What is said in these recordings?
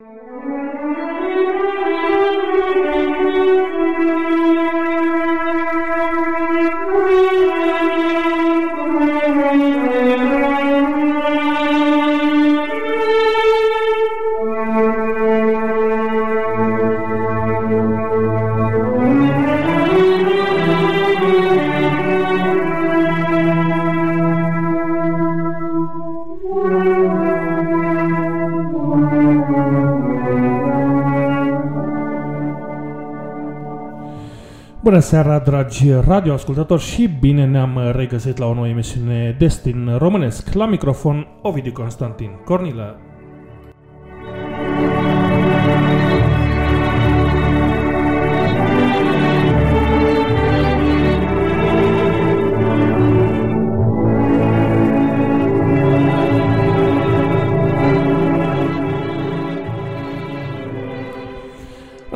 Música Bună seara, dragi radioascultători și bine ne-am regăsit la o nouă emisiune Destin Românesc. La microfon, Ovidiu Constantin Cornilă.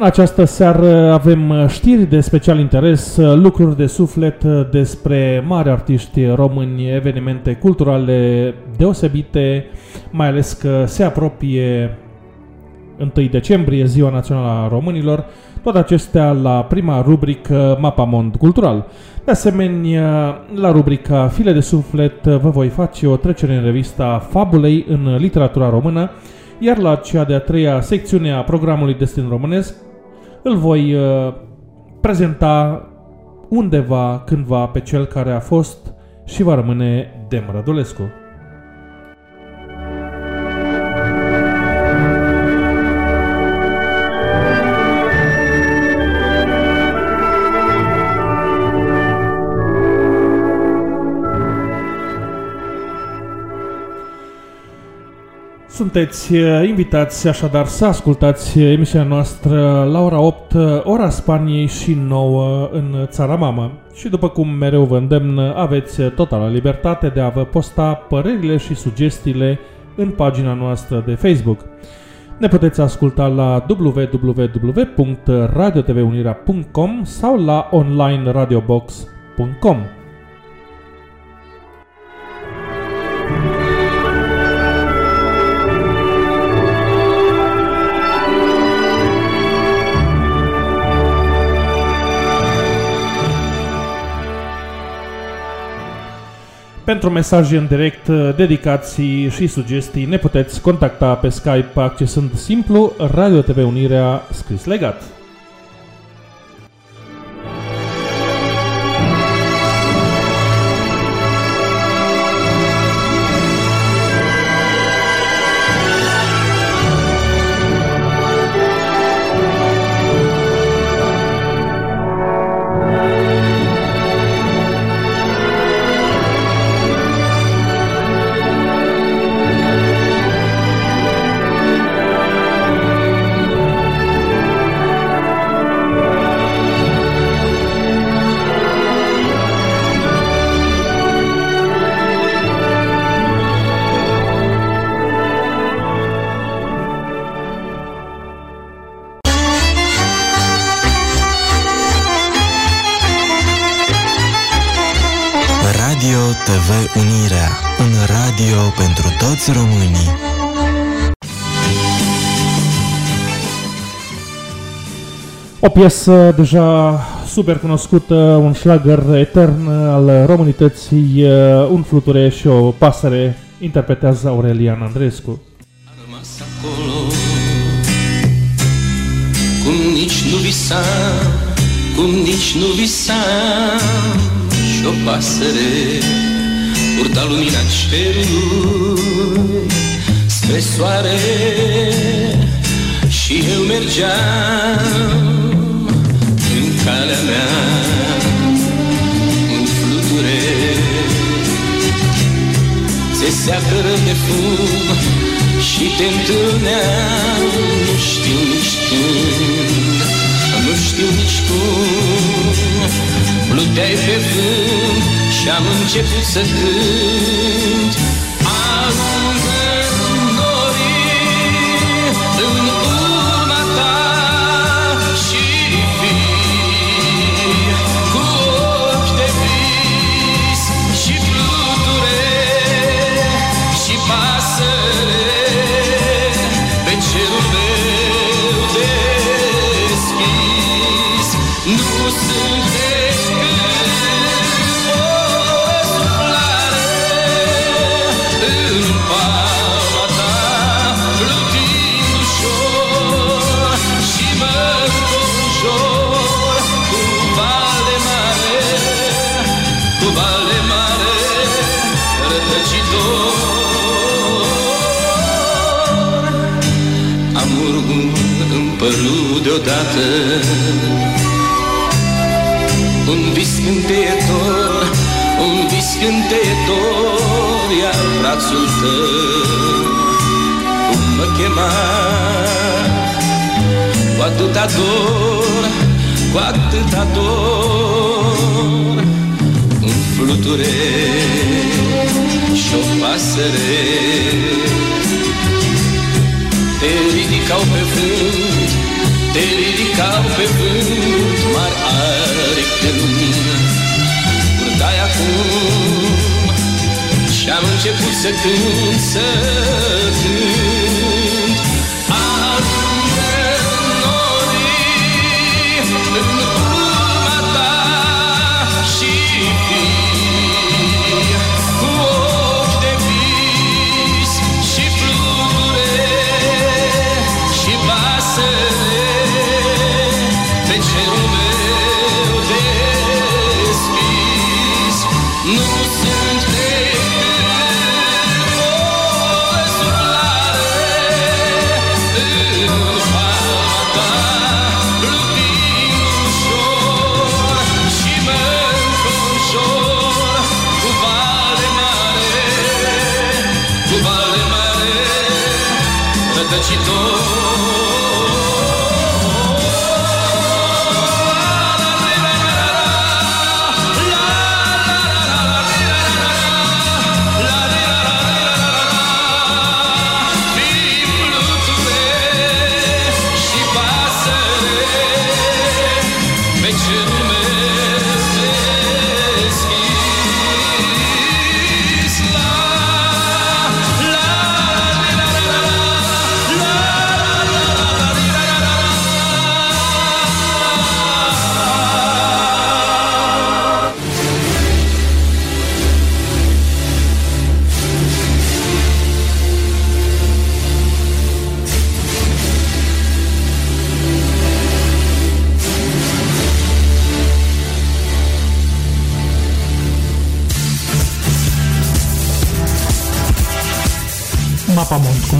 În această seară avem uh, știri de special interes, uh, lucruri de suflet uh, despre mari artiști români, evenimente culturale deosebite, mai ales că se apropie 1 decembrie, Ziua Națională a Românilor, toate acestea la prima rubrică Mapamond Cultural. De asemenea, la rubrica File de Suflet vă voi face o trecere în revista Fabulei în literatura română, iar la cea de-a treia secțiune a programului Destin Românesc îl voi uh, prezenta undeva, cândva, pe cel care a fost și va rămâne Dem Rădulescu. Sunteți uh, invitați așadar să ascultați emisiunea noastră la ora 8, uh, ora Spaniei și 9 în țara mamă. Și după cum mereu vă îndemn, aveți totală libertate de a vă posta părerile și sugestiile în pagina noastră de Facebook. Ne puteți asculta la www.radiotvunirea.com sau la onlineradiobox.com. Pentru mesaje în direct, dedicații și sugestii ne puteți contacta pe Skype accesând simplu Radio TV Unirea scris legat. Piesă deja super cunoscută, un șlagăr etern al românității, un fluture și o pasăre, interpretează Aurelian Andrescu. A rămas acolo Cum nici nu visam Cum nici nu visam Și o pasăre Purta lumina cerului Spre soare Și eu mergeam În calea mea Un fluture se seacără de fum și te întâlneam Nu știu nici când, nu știu nici cum. Pluteai pe vânt și am început să cânt împărut deodată un vis cânteitor, un vis cânteitor, iar brațul tău cum mă chema cu atâta dor, cu atâta dor, un fluture și o pasăre te ridicau pe vânt, te ridicau pe vânt, mari aripi de lumină, purtai acum și-am început să cânt, să cânt.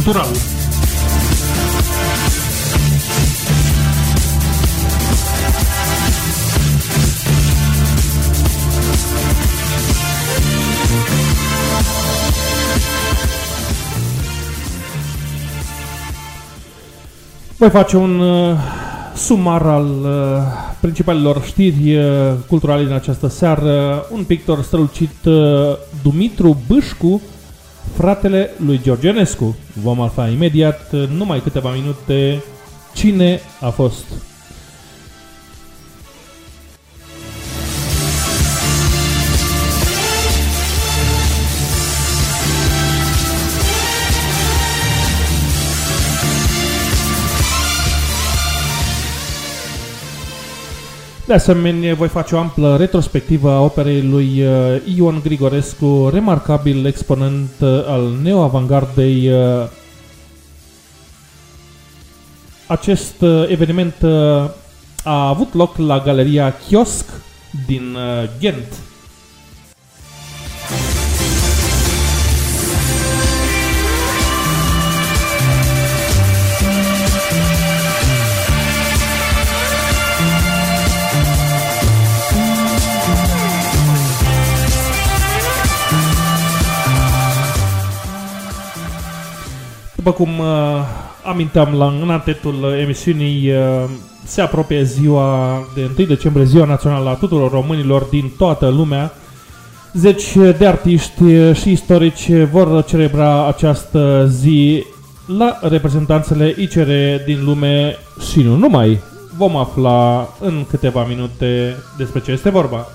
Cultural. Voi face un uh, sumar al uh, principalelor știri uh, culturale din această seară. Un pictor strălucit, uh, Dumitru Bâșcu, fratele lui Georgenescu. Vom afla imediat, uh, numai câteva minute, cine a fost. De asemenea, voi face o amplă retrospectivă a operei lui uh, Ion Grigorescu, remarcabil exponent uh, al neoavangardei. uh. Acest uh, eveniment uh, a avut loc la galeria Kiosk din uh, Ghent. După cum uh, aminteam la în antetul uh, emisiunii, uh, se apropie ziua de 1 decembrie, ziua națională a tuturor românilor din toată lumea. Zeci de artiști și istorici vor celebra această zi la reprezentanțele ICR din lume și nu numai. Vom afla în câteva minute despre ce este vorba.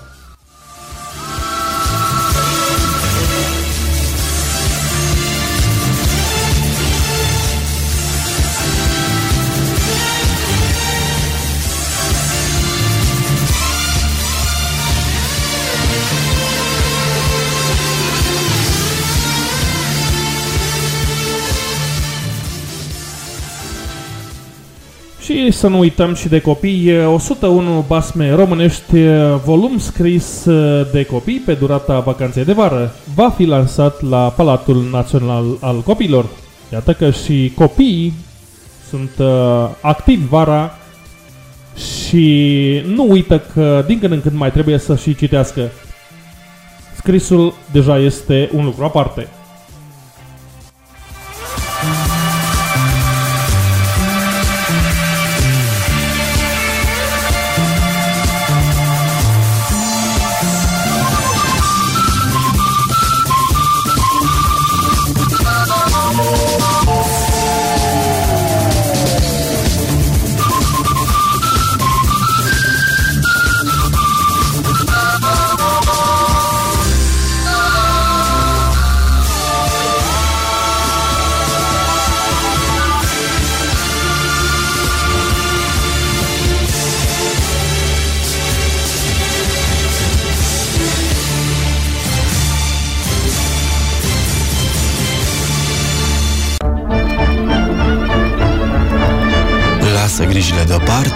Și să nu uităm și de copii, 101 basme românești, volum scris de copii pe durata vacanței de vară, va fi lansat la Palatul Național al Copilor. Iată că și copiii sunt uh, activi vara și nu uită că din când în când mai trebuie să și citească. Scrisul deja este un lucru aparte.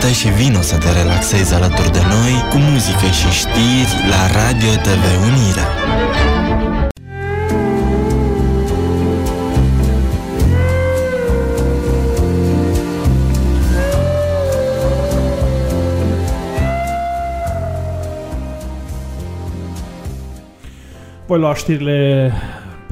Și vino să te relaxezi alături de noi cu muzică și știri la Radio TV Unirea. Voi lua știrile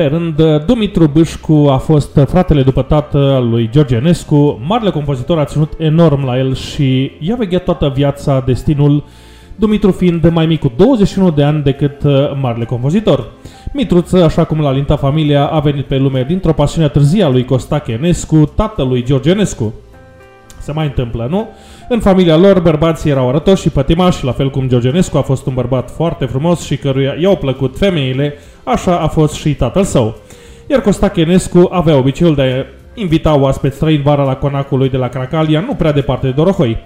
pe rând, Dumitru Bâșcu a fost fratele după tatăl lui George Enescu, marele compozitor a ținut enorm la el și i-a vegheat toată viața destinul, Dumitru fiind mai mic cu 21 de ani decât uh, marele compozitor. Mitruță, așa cum l-a lintat familia, a venit pe lume dintr-o pasiune târzie a lui Costache Enescu, tatălui George Enescu. Se mai întâmplă, nu? În familia lor, bărbații erau arătoși și pătimași, la fel cum Georgenescu a fost un bărbat foarte frumos și căruia i-au plăcut femeile, așa a fost și tatăl său. Iar Costache Enescu avea obiceiul de a invita oaspeți străini vara la conacul lui de la Cracalia, nu prea departe de Dorohoi.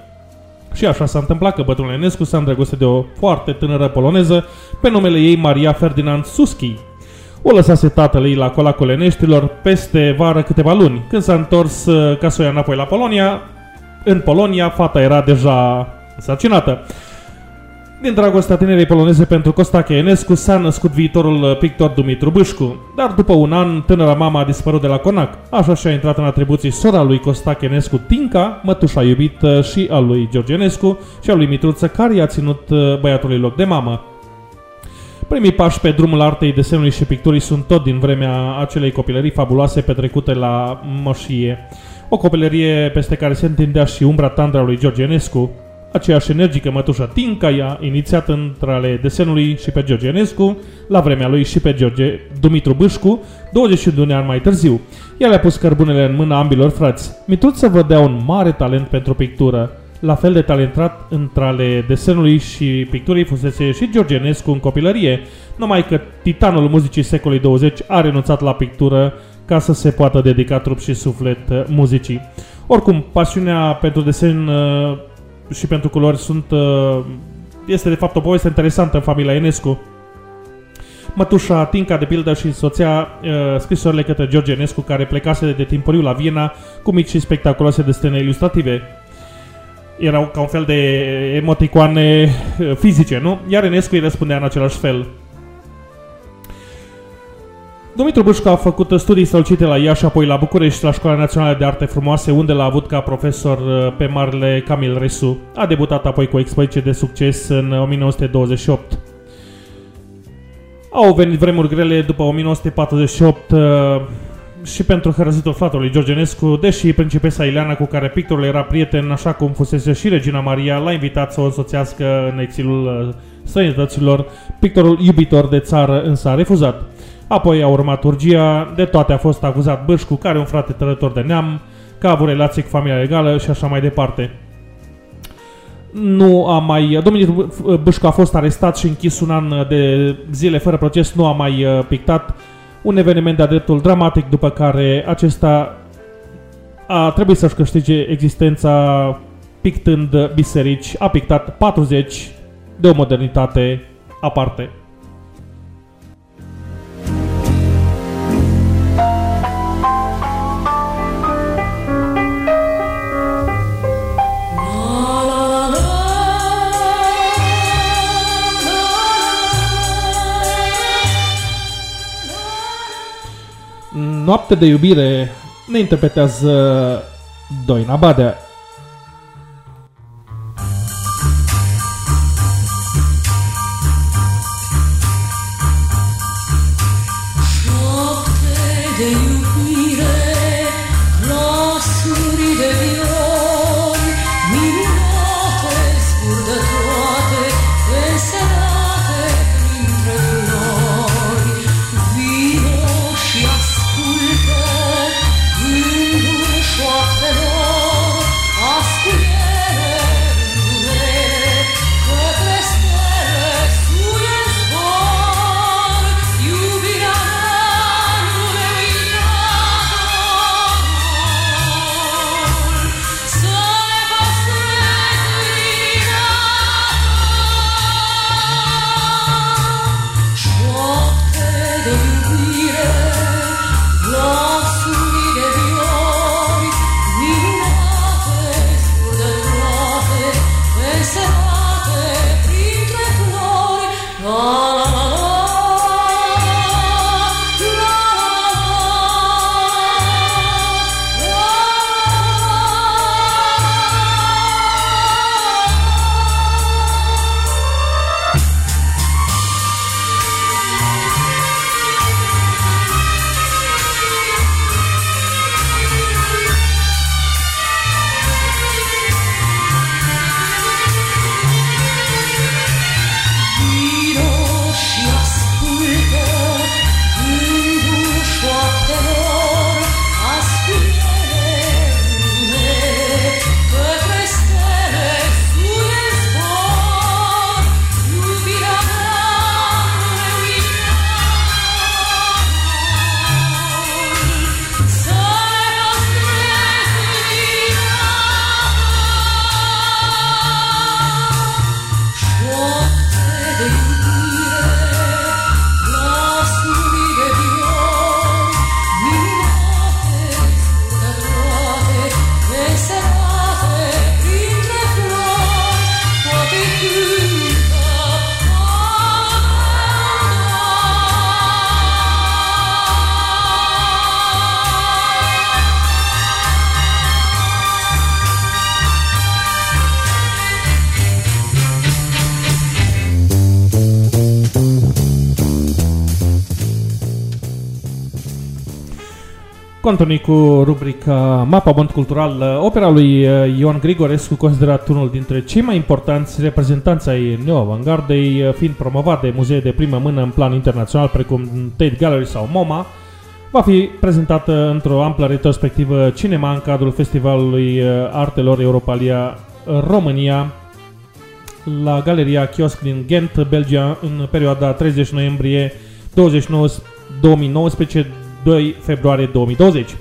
Și așa s-a întâmplat că bătrânul Enescu s-a îndrăgostit de o foarte tânără poloneză pe numele ei Maria Ferdinand Suski. O lăsase tatăl ei la colacul Eneștilor peste vară câteva luni. Când s-a întors uh, ca să o ia înapoi la Polonia, în Polonia, fata era deja însărcinată. Din dragostea tinerei poloneze pentru Costache Enescu s-a născut viitorul pictor Dumitru Bâșcu, dar după un an tânăra mama a dispărut de la Conac. Așa și-a intrat în atribuții sora lui Costache Enescu Tinca, mătușa iubită și a lui George Enescu și a lui Mitruță, care i-a ținut uh, băiatului loc de mamă. Primii pași pe drumul artei desenului și picturii sunt tot din vremea acelei copilării fabuloase petrecute la moșie o copilărie peste care se întindea și umbra tandra lui George Enescu, aceeași energică mătușă Tinca i-a inițiat între ale desenului și pe George Enescu, la vremea lui și pe George Dumitru Bâșcu, 21 de ani mai târziu. Ea le-a pus cărbunele în mâna ambilor frați. Mitruță vădea un mare talent pentru pictură. La fel de talentat între ale desenului și picturii fusese și George Enescu în copilărie, numai că titanul muzicii secolului 20 a renunțat la pictură ca să se poată dedica trup și suflet uh, muzicii. Oricum, pasiunea pentru desen uh, și pentru culori sunt, uh, este de fapt o poveste interesantă în familia Enescu. Mătușa Tinca, de pildă, și soția scrisorile către George Enescu, care plecase de timpuriu la Viena cu mici și spectaculoase desene ilustrative. Erau ca un fel de emoticoane fizice, nu? Iar Enescu îi răspundea în același fel. Dumitru Bușca a făcut studii strălucite la Iași, apoi la București, la Școala Națională de Arte Frumoase, unde l-a avut ca profesor uh, pe marele Camil Resu. A debutat apoi cu o expoziție de succes în 1928. Au venit vremuri grele după 1948 uh, și pentru hărăzitul fratelui George Enescu, deși principesa Ileana cu care pictorul era prieten, așa cum fusese și Regina Maria, l-a invitat să o însoțească în exilul uh, străinătăților, pictorul iubitor de țară însă a refuzat. Apoi a urmat urgia, de toate a fost acuzat Bâșcu, care un frate tărător de neam, că a avut relații cu familia legală și așa mai departe. Nu a mai... Domnul Bâșcu a fost arestat și închis un an de zile fără proces, nu a mai uh, pictat un eveniment de-a dreptul dramatic, după care acesta a trebuit să-și câștige existența pictând biserici, a pictat 40 de o modernitate aparte. Noapte de iubire ne interpretează Doina Badea. Continui cu rubrica Mapa Bond Cultural. Opera lui uh, Ion Grigorescu, considerat unul dintre cei mai importanți reprezentanți ai neo-avangardei, uh, fiind promovat de muzee de primă mână în plan internațional, precum Tate Gallery sau MoMA, va fi prezentată într-o amplă retrospectivă cinema în cadrul Festivalului uh, Artelor Europalia România la Galeria Kiosk din Ghent, Belgia, în perioada 30 noiembrie 29 2019 2 februarie 2020.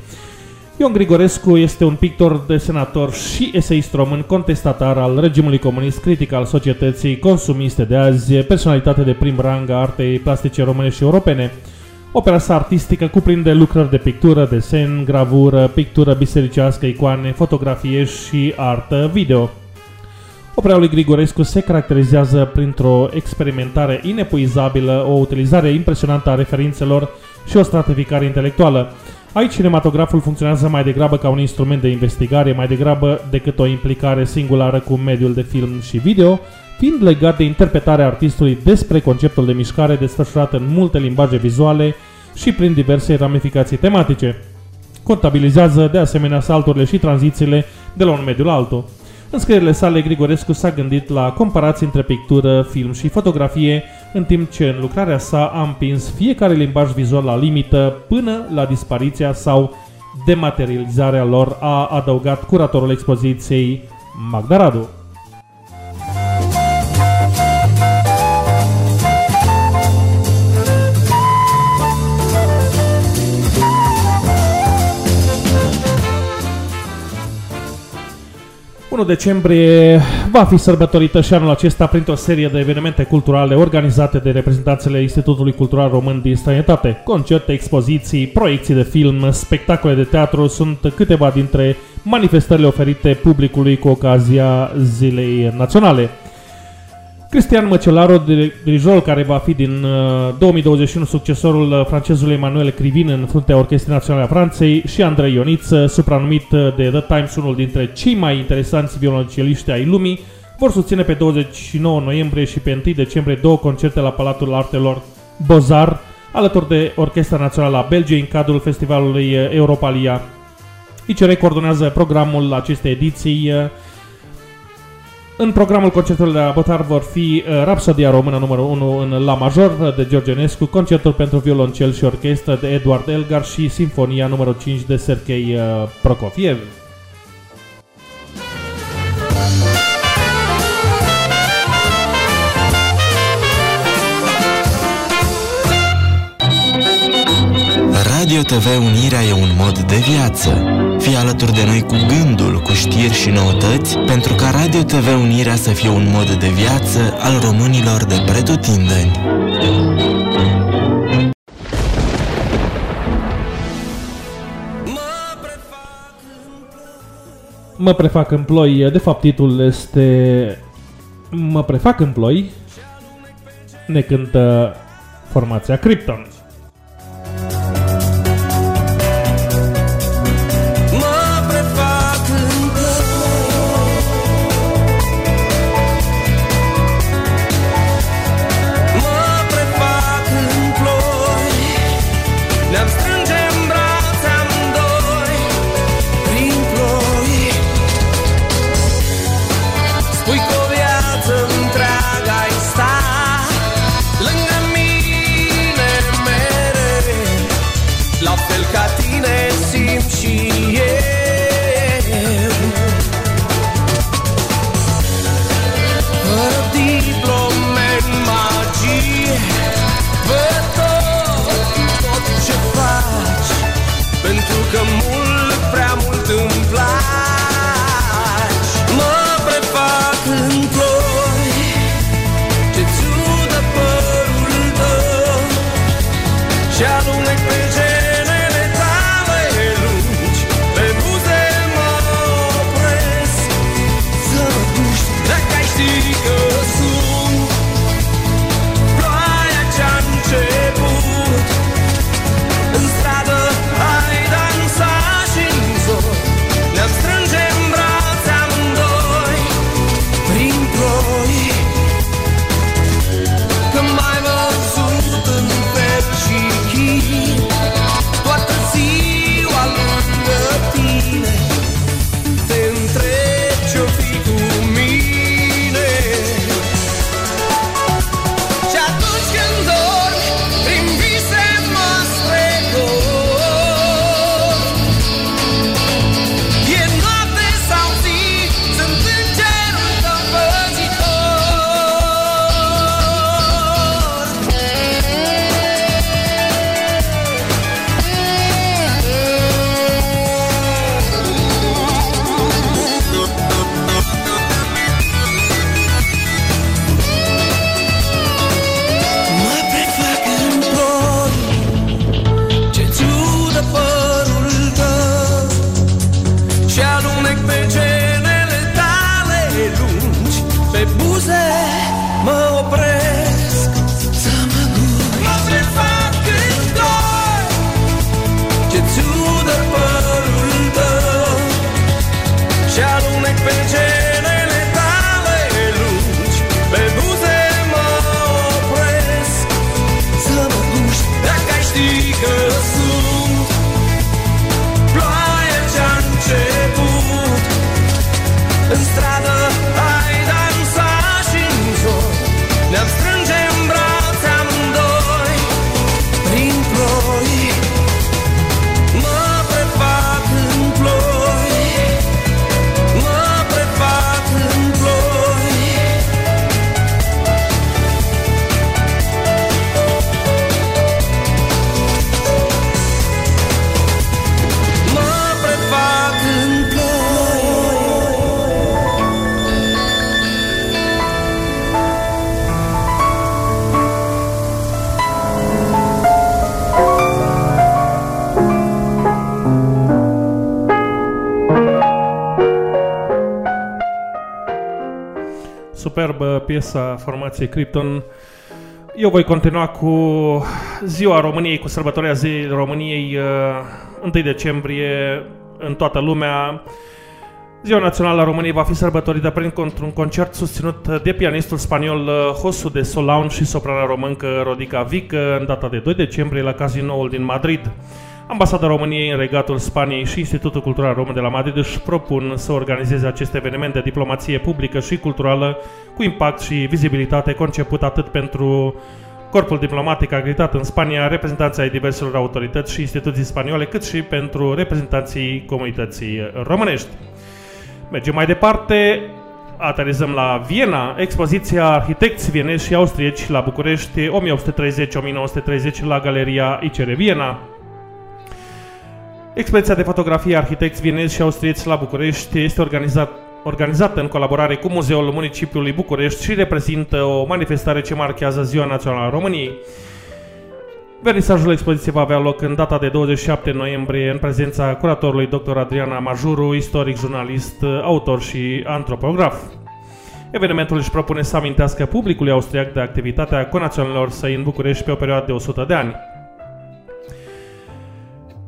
Ion Grigorescu este un pictor, desenator și eseist român contestatar al regimului comunist, critic al societății consumiste de azi, personalitate de prim rang a artei plastice române și europene. Opera sa artistică cuprinde lucrări de pictură, desen, gravură, pictură bisericească, icoane, fotografie și artă video. Opera lui Grigorescu se caracterizează printr-o experimentare inepuizabilă, o utilizare impresionantă a referințelor și o stratificare intelectuală. Aici cinematograful funcționează mai degrabă ca un instrument de investigare, mai degrabă decât o implicare singulară cu mediul de film și video, fiind legat de interpretarea artistului despre conceptul de mișcare desfășurat în multe limbaje vizuale și prin diverse ramificații tematice. Contabilizează de asemenea salturile și tranzițiile de la un mediu la altul. În scrierile sale, Grigorescu s-a gândit la comparații între pictură, film și fotografie, în timp ce în lucrarea sa a împins fiecare limbaj vizual la limită până la dispariția sau dematerializarea lor, a adăugat curatorul expoziției Magda Radu. Decembrie va fi sărbătorită și anul acesta printr-o serie de evenimente culturale organizate de reprezentanțele Institutului Cultural Român din străinătate. Concerte, expoziții, proiecții de film, spectacole de teatru sunt câteva dintre manifestările oferite publicului cu ocazia Zilei Naționale. Cristian Măcelaru, dirijorul care va fi din 2021 succesorul francezului Emanuel Crivin în fruntea Orchestrei Naționale a Franței și Andrei Ioniță, supranumit de The Times unul dintre cei mai interesanți violonceliști ai lumii, vor susține pe 29 noiembrie și pe 1 decembrie două concerte la Palatul Artelor Bozar, alături de Orchestra Națională a Belgiei în cadrul festivalului Europalia. ICR coordonează programul acestei ediții. În programul concertului de la Botar vor fi uh, Rapsodia Română numărul 1 în La Major de George Enescu, concertul pentru violoncel și orchestră de Eduard Elgar și Sinfonia numărul 5 de Sergei uh, Prokofiev. Radio TV Unirea e un mod de viață. Fii alături de noi cu gândul, cu știri și noutăți, pentru ca Radio TV Unirea să fie un mod de viață al românilor de pretutindeni. Mă prefac în ploi, de fapt titlul este Mă prefac în ploi, ne cântă formația Krypton. Piesa formației Krypton. Eu voi continua cu ziua României, cu sărbătoarea zilei României 1 uh, decembrie în toată lumea. Ziua Națională a României va fi sărbătorită prin un concert susținut de pianistul spaniol uh, Josu de Solaun și soprana româncă Rodica Vic în data de 2 decembrie la Casinoul din Madrid. Ambasada României în Regatul Spaniei și Institutul Cultural Român de la Madrid își propun să organizeze acest eveniment de diplomație publică și culturală cu impact și vizibilitate conceput atât pentru corpul diplomatic acreditat în Spania, reprezentanții ai diverselor autorități și instituții spaniole, cât și pentru reprezentanții comunității românești. Mergem mai departe, aterizăm la Viena, expoziția Arhitecți vienezi și austrieci la București 1830-1930 la Galeria ICR Viena. Expoziția de fotografie Arhitecți vienezi și austrieci la București este organizat, organizată în colaborare cu Muzeul Municipiului București și reprezintă o manifestare ce marchează Ziua Națională a României. Vernisajul expoziției va avea loc în data de 27 noiembrie în prezența curatorului dr. Adriana Majuru, istoric, jurnalist, autor și antropograf. Evenimentul își propune să amintească publicului austriac de activitatea conaționalilor săi în București pe o perioadă de 100 de ani.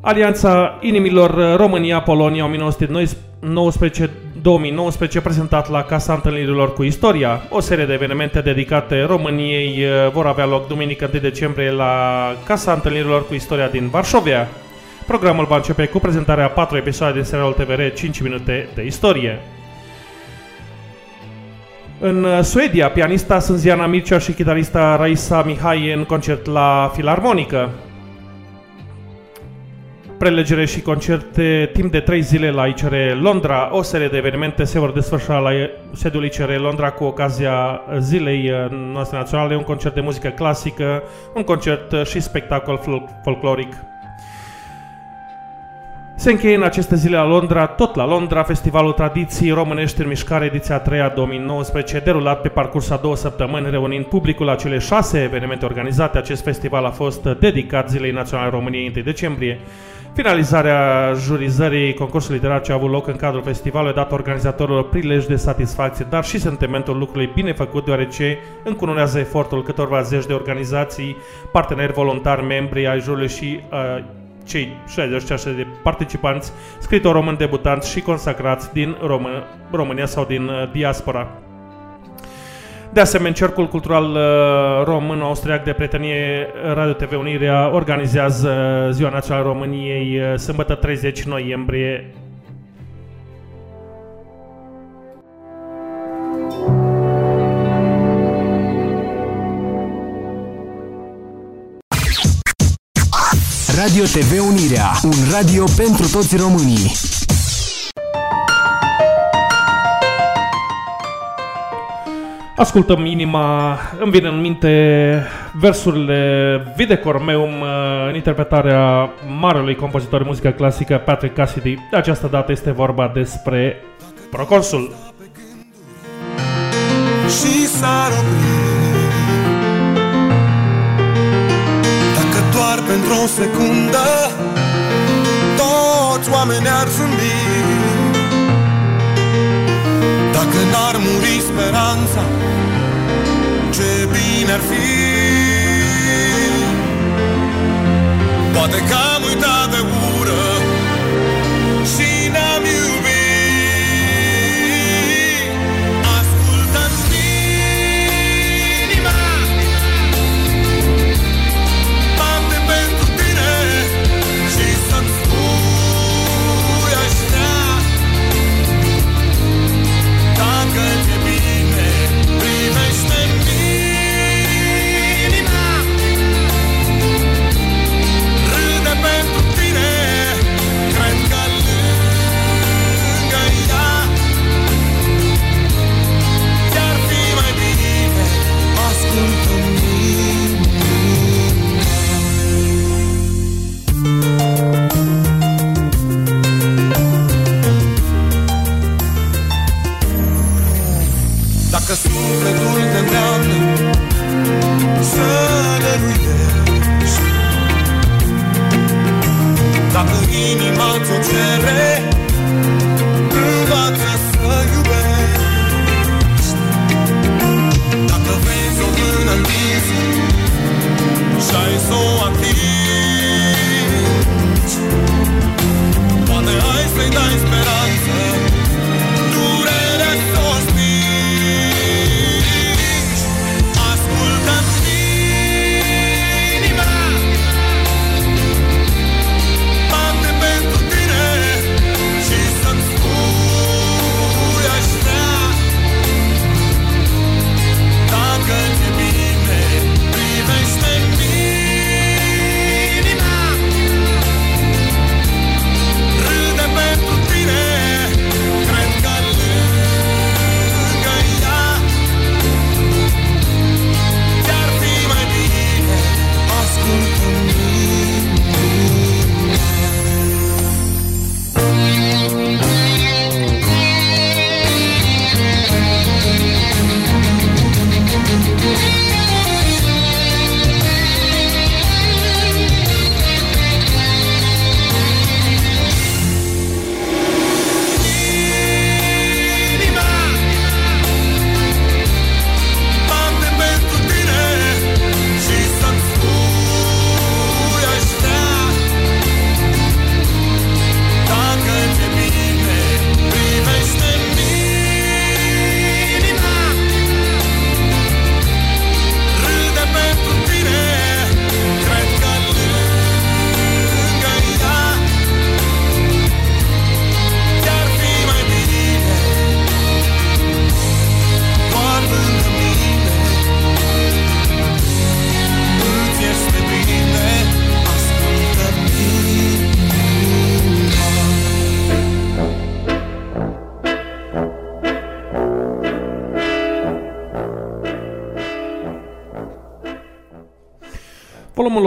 Alianța Inimilor România-Polonia 1919 2019 prezentat la Casa Întâlnirilor cu Istoria. O serie de evenimente dedicate României eh, vor avea loc duminică 1 decembrie la Casa Întâlnirilor cu Istoria din Varșovia. Programul va începe cu prezentarea a patru episoade din serialul TVR 5 minute de istorie. În eh, Suedia, pianista Sânziana Mircea și chitarista Raisa Mihai în concert la Filarmonică prelegere și concerte timp de 3 zile la ICR Londra. O serie de evenimente se vor desfășura la sediul ICR Londra cu ocazia zilei uh, noastre naționale, un concert de muzică clasică, un concert uh, și spectacol folcloric. Se încheie în aceste zile la Londra, tot la Londra, Festivalul Tradiții Românești în Mișcare, ediția 3 a 2019, derulat pe parcurs a două săptămâni, reunind publicul la cele șase evenimente organizate. Acest festival a fost dedicat Zilei Naționale României 1 decembrie. Finalizarea jurizării concursului literar ce a avut loc în cadrul festivalului a dat organizatorilor prilej de satisfacție, dar și sentimentul lucrului bine făcut, deoarece încununează efortul câtorva zeci de organizații, parteneri voluntari, membri ai jurului și uh, cei 66 de participanți, scritori români debutanți și consacrați din Român- România sau din uh, diaspora. De asemenea, Cercul Cultural uh, Român-Austriac de Prietenie Radio TV Unirea organizează Ziua Națională României uh, sâmbătă 30 noiembrie Radio TV Unirea, un radio pentru toți românii. Ascultăm inima, îmi vine în minte versurile Videcormeum în interpretarea marelui compozitor de muzică clasică Patrick Cassidy. De această dată este vorba despre Proconsul. Și s-ar Dacă doar pentru o secundă Toți oamenii ar zâmbi dacă n-ar muri speranța Ce bine ar fi. Poate că to cherish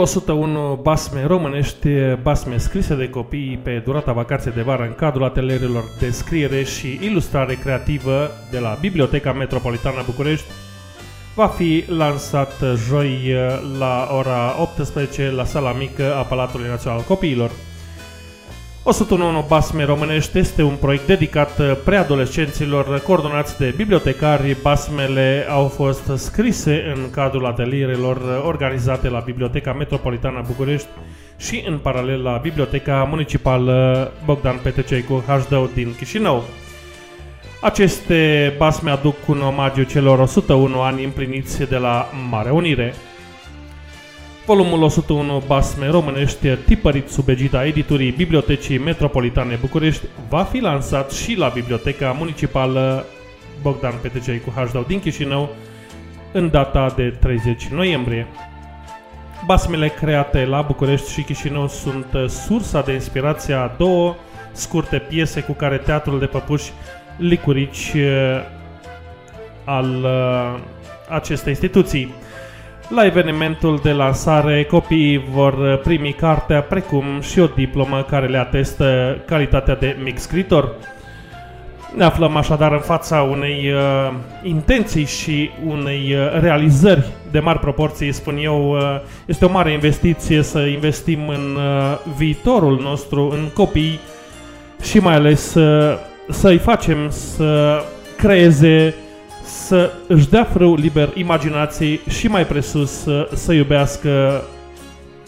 101, basme românești, basme scrise de copii pe durata vacanței de vară în cadrul atelierilor de scriere și ilustrare creativă de la Biblioteca Metropolitană București, va fi lansat joi la ora 18 la sala mică a Palatului Național Copiilor. 101 Basme Românești este un proiect dedicat preadolescenților coordonați de bibliotecari. Basmele au fost scrise în cadrul atelierelor organizate la Biblioteca Metropolitană București și în paralel la Biblioteca Municipală Bogdan Petececu HD din Chișinău. Aceste basme aduc un omagiu celor 101 ani împliniți de la Mare Unire. Volumul 101 Basme românești, tipărit sub egida editurii Bibliotecii Metropolitane București, va fi lansat și la Biblioteca Municipală Bogdan Petecei cu Hajdau din Chișinău în data de 30 noiembrie. Basmele create la București și Chișinău sunt sursa de inspirație a două scurte piese cu care Teatrul de Păpuși Licurici eh, al eh, acestei instituții. La evenimentul de lansare, copiii vor primi cartea precum și o diplomă care le atestă calitatea de mic scritor. Ne aflăm așadar în fața unei uh, intenții și unei uh, realizări de mari proporții, spun eu. Uh, este o mare investiție să investim în uh, viitorul nostru, în copii și mai ales uh, să-i facem să creeze să își dea frâu liber imaginației și mai presus să, să iubească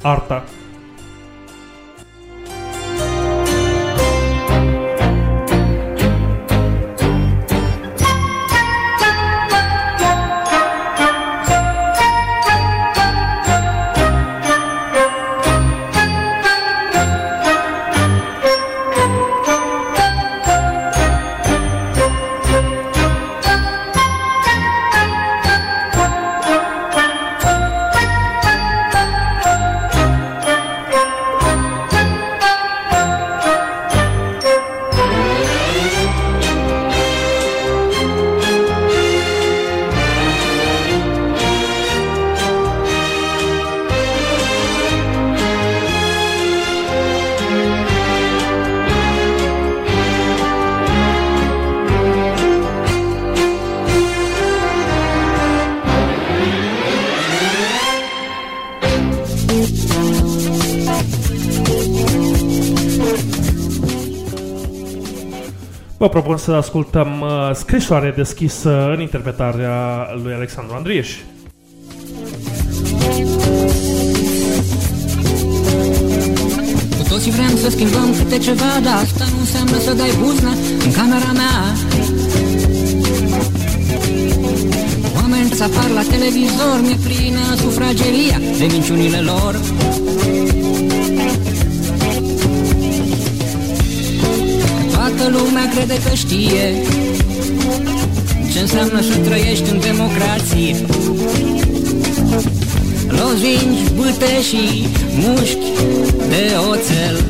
arta. Să ascultăm uh, scrisoare deschisă în interpretarea lui Alexandru Andrieș. Cu toții vrem să schimbăm câte ceva, dar asta nu înseamnă să dai buzna în camera mea. Oameni să apar la televizor, mi-e plină sufrageria de minciunile lor. Crede că știe Ce înseamnă să trăiești în democrație. Lozinci, bâte și mușchi de oțel.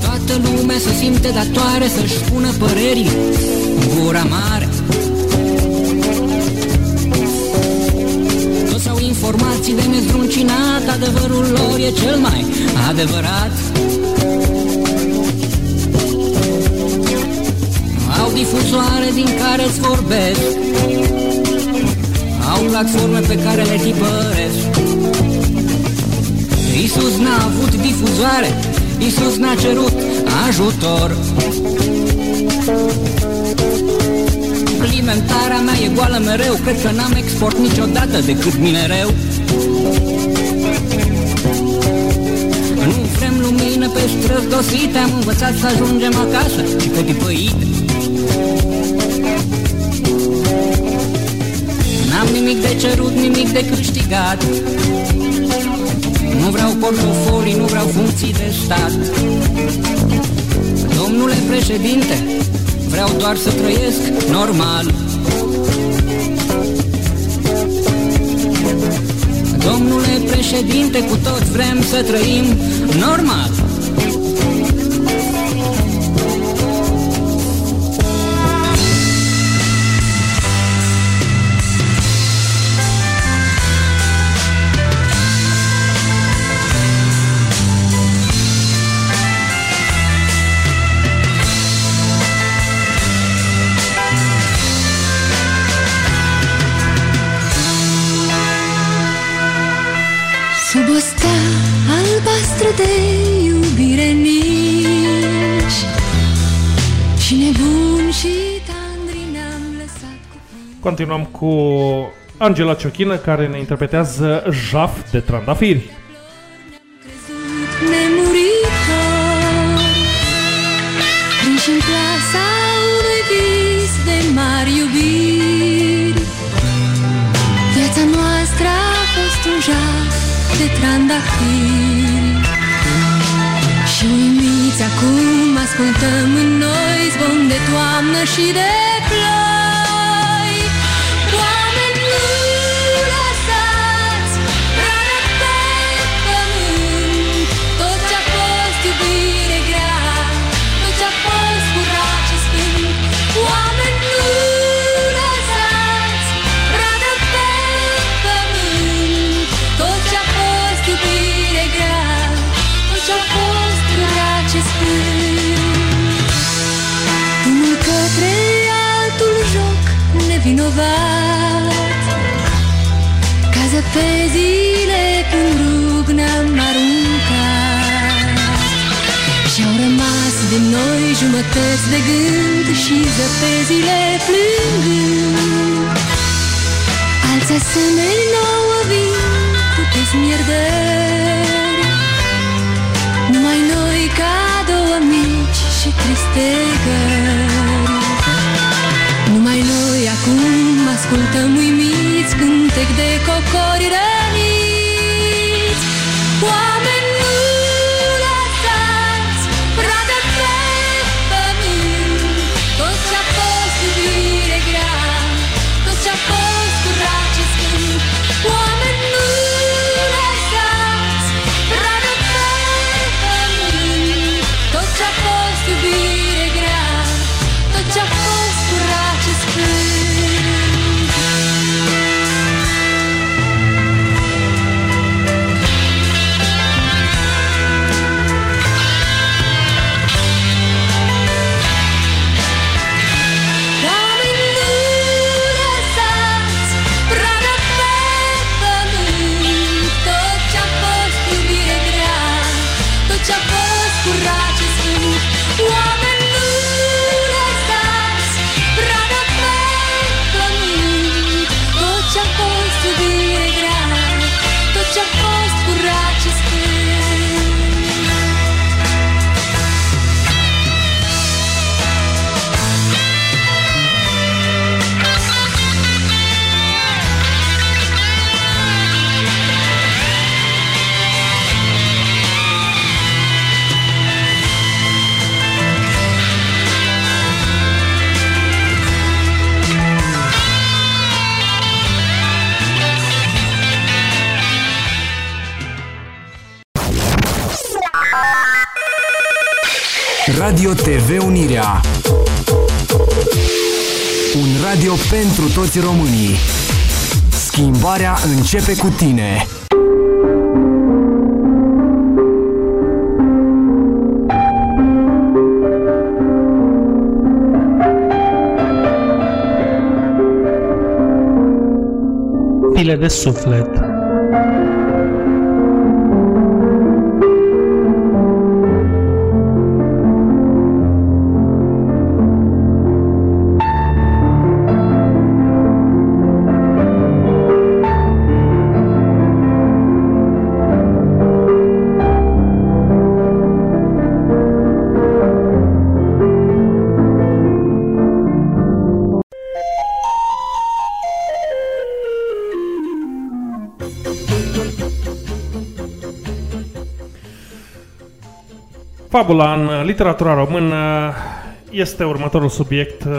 Toată lumea se simte datoare să-și spună părerii Gura mare. Informații de nezruncinat Adevărul lor e cel mai adevărat difuzoare din care îți vorbesc. Au platforme pe care le tipăresc. Iisus n-a avut difuzoare Iisus n-a cerut ajutor. Alimentarea mea e goală mereu Cred că n-am export niciodată decât minereu. Nu vrem lumină pe străzi dosite Am învățat să ajungem acasă și pe tipăite N-am nimic de cerut, nimic de câștigat. Nu vreau portofolii, nu vreau funcții de stat. Domnule președinte, Vreau doar să trăiesc normal. Domnule președinte, cu toți vrem să trăim normal Continuăm cu Angela Ciochină care ne interpretează Jaf de trandafiri. crezut nemuritor Prinși în clasa unui vis de mari iubiri Viața noastră a fost un jac de trandafiri Și uimiți acum ascultăm în noi zvon de toamnă și de jumătăți de gând Și zăpezile plângând. Alți asemeni nouă vin cu desmierdări numai noi ca două mici și triste gări. Numai noi acum ascultăm uimiți Cântec de cocori pentru toți românii. Schimbarea începe cu tine. File de suflet. Fabula în literatura română este următorul subiect uh,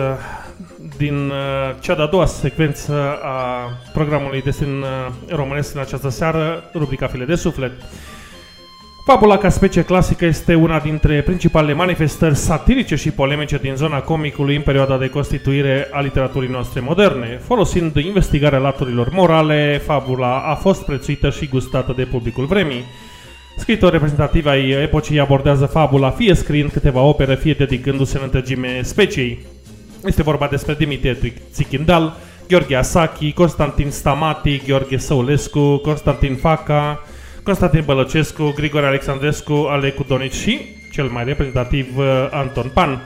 din uh, cea de-a doua secvență a programului Destin uh, Românesc în această seară, rubrica File de Suflet. Fabula ca specie clasică este una dintre principalele manifestări satirice și polemice din zona comicului în perioada de constituire a literaturii noastre moderne. Folosind investigarea laturilor morale, fabula a fost prețuită și gustată de publicul vremii. Scritori reprezentativi ai epocii abordează fabula fie scriind câteva opere, fie dedicându-se în întregime speciei. Este vorba despre Dimitrie Țichindal, Gheorghe Asachi, Constantin Stamati, Gheorghe Săulescu, Constantin Faca, Constantin Bălăcescu, Grigore Alexandrescu, Alecu Donici și, cel mai reprezentativ, uh, Anton Pan.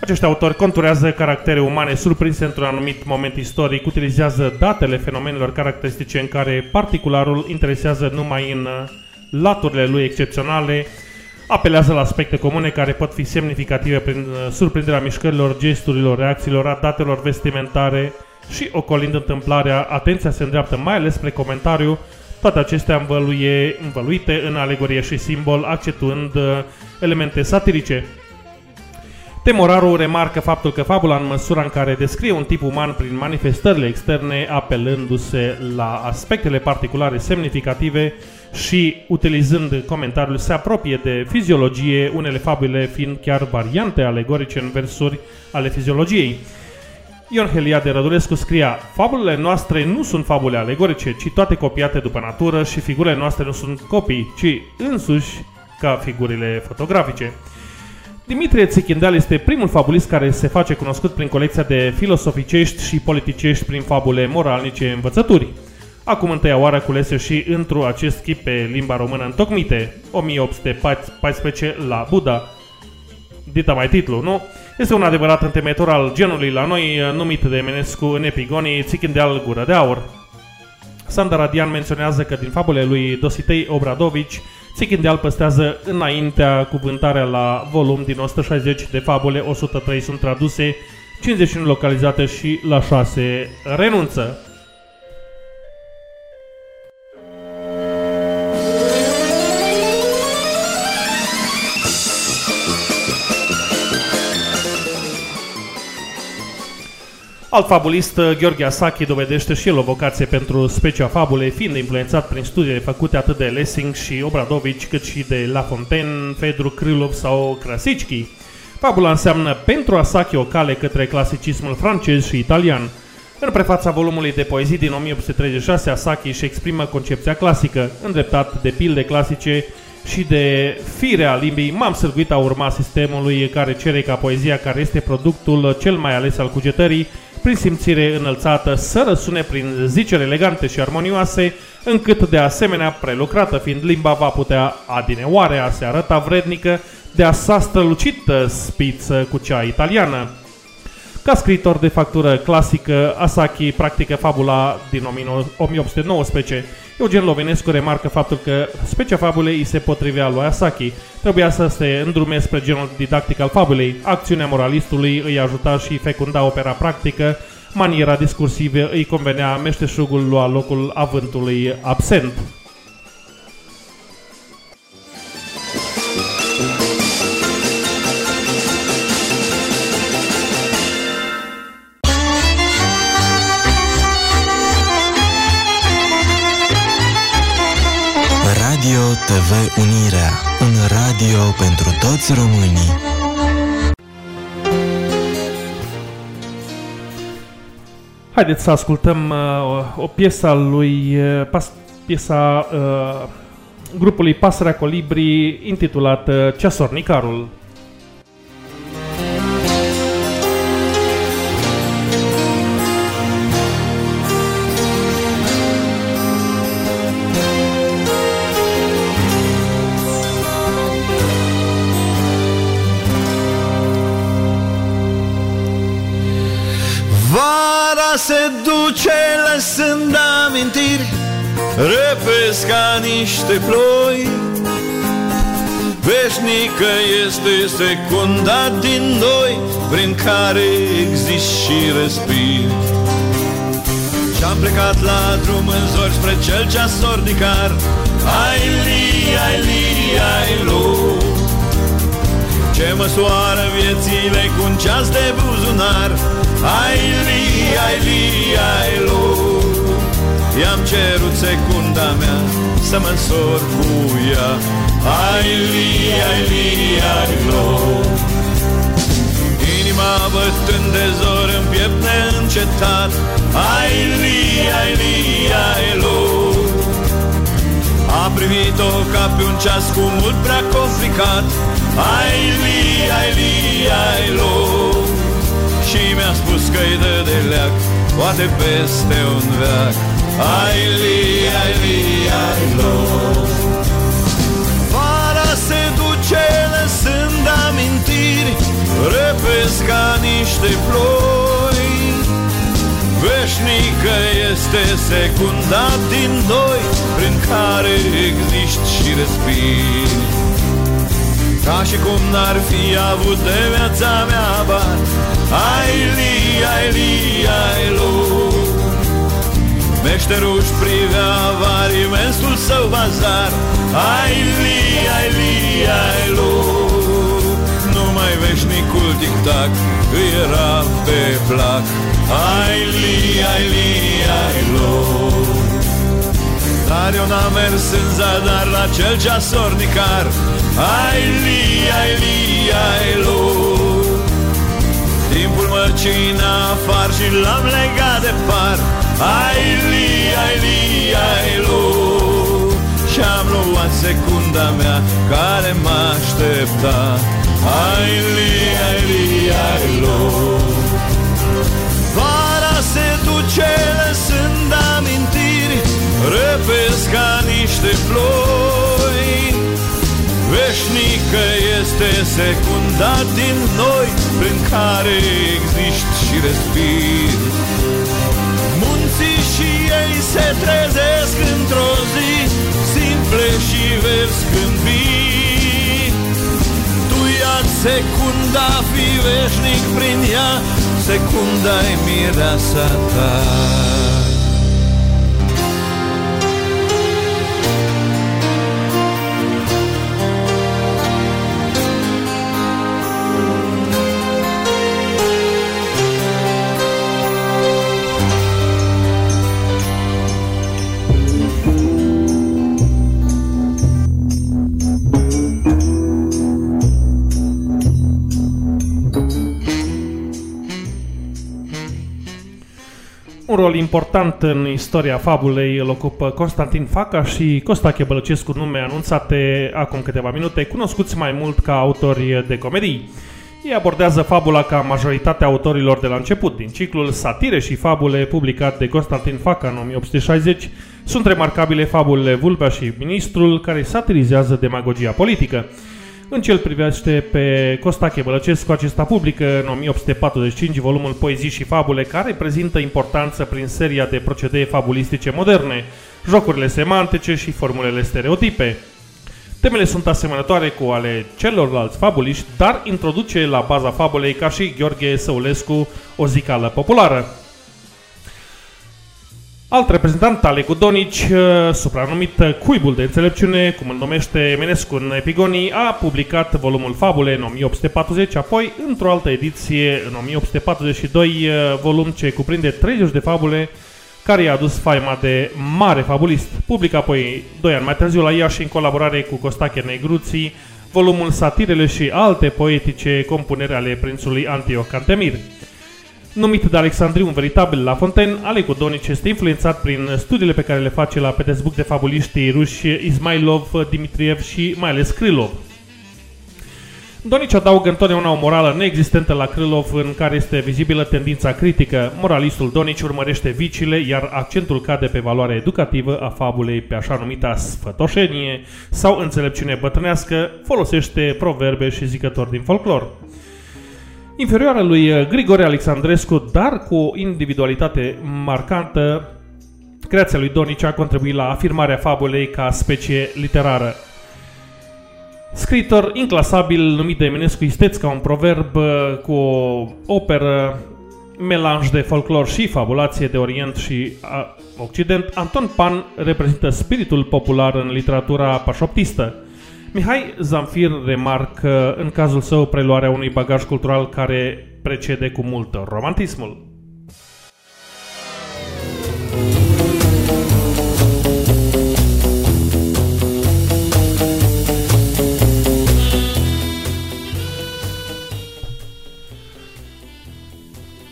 Acești autori conturează caractere umane surprinse într-un anumit moment istoric, utilizează datele fenomenelor caracteristice în care particularul interesează numai în uh, laturile lui excepționale, apelează la aspecte comune care pot fi semnificative prin uh, surprinderea mișcărilor, gesturilor, reacțiilor, a datelor vestimentare și ocolind întâmplarea, atenția se îndreaptă mai ales spre comentariu, toate acestea învăluie, învăluite în alegorie și simbol, accentuând uh, elemente satirice. Temoraru remarcă faptul că fabula în măsura în care descrie un tip uman prin manifestările externe, apelându-se la aspectele particulare semnificative și utilizând comentariul, se apropie de fiziologie, unele fabule fiind chiar variante alegorice în versuri ale fiziologiei. Ion Heliade Rădulescu scria Fabulele noastre nu sunt fabule alegorice, ci toate copiate după natură și figurile noastre nu sunt copii, ci însuși ca figurile fotografice. Dimitrie Țichindal este primul fabulist care se face cunoscut prin colecția de filosoficești și politicești prin fabule moralnice învățături. Acum întâia oară culese și într acest chip pe limba română întocmite, 1814 la Buddha. Dita mai titlu, nu? Este un adevărat întemeitor al genului la noi, numit de Eminescu în epigonii Țichindal Gură de Aur. Sanda Radian menționează că din fabule lui Dositei Obradovici, Țichindal păstrează înaintea cuvântarea la volum din 160 de fabule, 103 sunt traduse, 51 localizate și la 6 renunță. Alt fabulist, Gheorghe Asaki, dovedește și el o vocație pentru specia fabule, fiind influențat prin studiile făcute atât de Lessing și Obradovici, cât și de La Fontaine, Fedru Krylov sau Krasicki. Fabula înseamnă pentru Asaki o cale către clasicismul francez și italian. În prefața volumului de poezii din 1836, Asaki își exprimă concepția clasică, îndreptat de pilde clasice și de firea limbii, m-am sârguit a urma sistemului care cere ca poezia care este productul cel mai ales al cugetării prin simțire înălțată, să răsune prin ziceri elegante și armonioase, încât de asemenea prelucrată fiind limba va putea adineoare a se arăta vrednică de a sa strălucită spiță cu cea italiană. Ca scriitor de factură clasică, Asaki practică fabula din 1819. Eugen Lovinescu remarcă faptul că specia fabulei îi se potrivea lui Asaki. Trebuia să se îndrume spre genul didactic al fabulei. Acțiunea moralistului îi ajuta și fecunda opera practică, maniera discursivă îi convenea, meșteșugul lua locul avântului absent. TV Unirea, un radio pentru toți românii. Haideți să ascultăm uh, o piesă a lui, uh, pas, piesa uh, grupului Pasărea Colibri intitulată Ceasornicarul. Vara se duce lăsând amintiri Repezi ca niște ploi. Veșnică este secunda din noi Prin care exist și respir Și-am plecat la drum în zori spre cel ce-a sordicar Ai li, ai li, ai lo ce măsoară viețile cu un ceas de buzunar. Ai li, ai li, ai lo I-am cerut secunda mea să mă însor cu ea. Ai li, ai li, ai lo Inima bătând de zor în piept neîncetat. Ai li, ai li, ai lo am privit-o ca pe un ceas cu mult prea complicat. Ai li, ai li, ai lo și mi-a spus că-i dă de leac Poate peste un veac. Ai li, ai li, ai lo. Vara se duce lăsând amintiri Răpesc ca niște ploi Veșnică este secunda din doi Prin care existi și respiri. Ca și cum n-ar fi avut de viața mea bani ai li, ai li, ai lu. Meșterul își privea var imensul său bazar. Ai li, ai li, ai lu. Numai veșnicul tic-tac îi era pe plac. Ai li, ai li, ai lu. Dar eu n-am mers în zadar la cel ceasornicar. Ai li, ai li, ai lu Timpul mă cina afar și l-am legat de par Ai li, ai li, ai lu. Și-am luat secunda mea care mă aștepta Ai li, ai li, ai lu. Vara se duce lăsând amintiri Răpesc ca niște ploi Veșnică este secunda din noi Prin care existi și respiri. Munții și ei se trezesc într-o zi Simple și verzi când vii. Tu ia secunda, fi veșnic prin ea Secunda-i mireasa ta rol important în istoria fabulei îl ocupă Constantin Faca și Costache Bălăcescu, nume anunțate acum câteva minute, cunoscuți mai mult ca autori de comedii. Ei abordează fabula ca majoritatea autorilor de la început. Din ciclul Satire și fabule publicat de Constantin Faca în 1860, sunt remarcabile fabulele Vulpea și Ministrul, care satirizează demagogia politică. În ce îl privește pe Costache Bălăcescu, acesta publică în 1845 volumul Poezii și fabule, care prezintă importanță prin seria de procedee fabulistice moderne, jocurile semantice și formulele stereotipe. Temele sunt asemănătoare cu ale celorlalți fabuliști, dar introduce la baza fabulei ca și Gheorghe Săulescu o zicală populară. Alt reprezentant al Ecudonici, uh, supranumit Cuibul de Înțelepciune, cum îl numește Eminescu în Epigonii, a publicat volumul Fabule în 1840, apoi, într-o altă ediție, în 1842, uh, volum ce cuprinde 30 de fabule, care i-a adus faima de mare fabulist. Publică apoi, doi ani mai târziu, la Iași, în colaborare cu Costache Negruții, volumul Satirele și alte poetice compunere ale prințului Antioch Cantemir. Numit de Alexandriu un veritabil La Fontaine, Alecu Donici este influențat prin studiile pe care le face la Petersburg de fabuliștii ruși Ismailov, Dimitriev și mai ales Krylov. Donici adaugă întotdeauna o morală neexistentă la Krylov în care este vizibilă tendința critică. Moralistul Donici urmărește viciile, iar accentul cade pe valoarea educativă a fabulei pe așa numita sfătoșenie sau înțelepciune bătrânească, folosește proverbe și zicători din folclor. Inferioară lui Grigore Alexandrescu, dar cu o individualitate marcantă, creația lui Donici a contribuit la afirmarea fabulei ca specie literară. Scriitor inclasabil numit de Eminescu isteț ca un proverb uh, cu o operă melanj de folclor și fabulație de Orient și a, Occident, Anton Pan reprezintă spiritul popular în literatura pașoptistă. Mihai Zamfir remarcă în cazul său preluarea unui bagaj cultural care precede cu mult romantismul.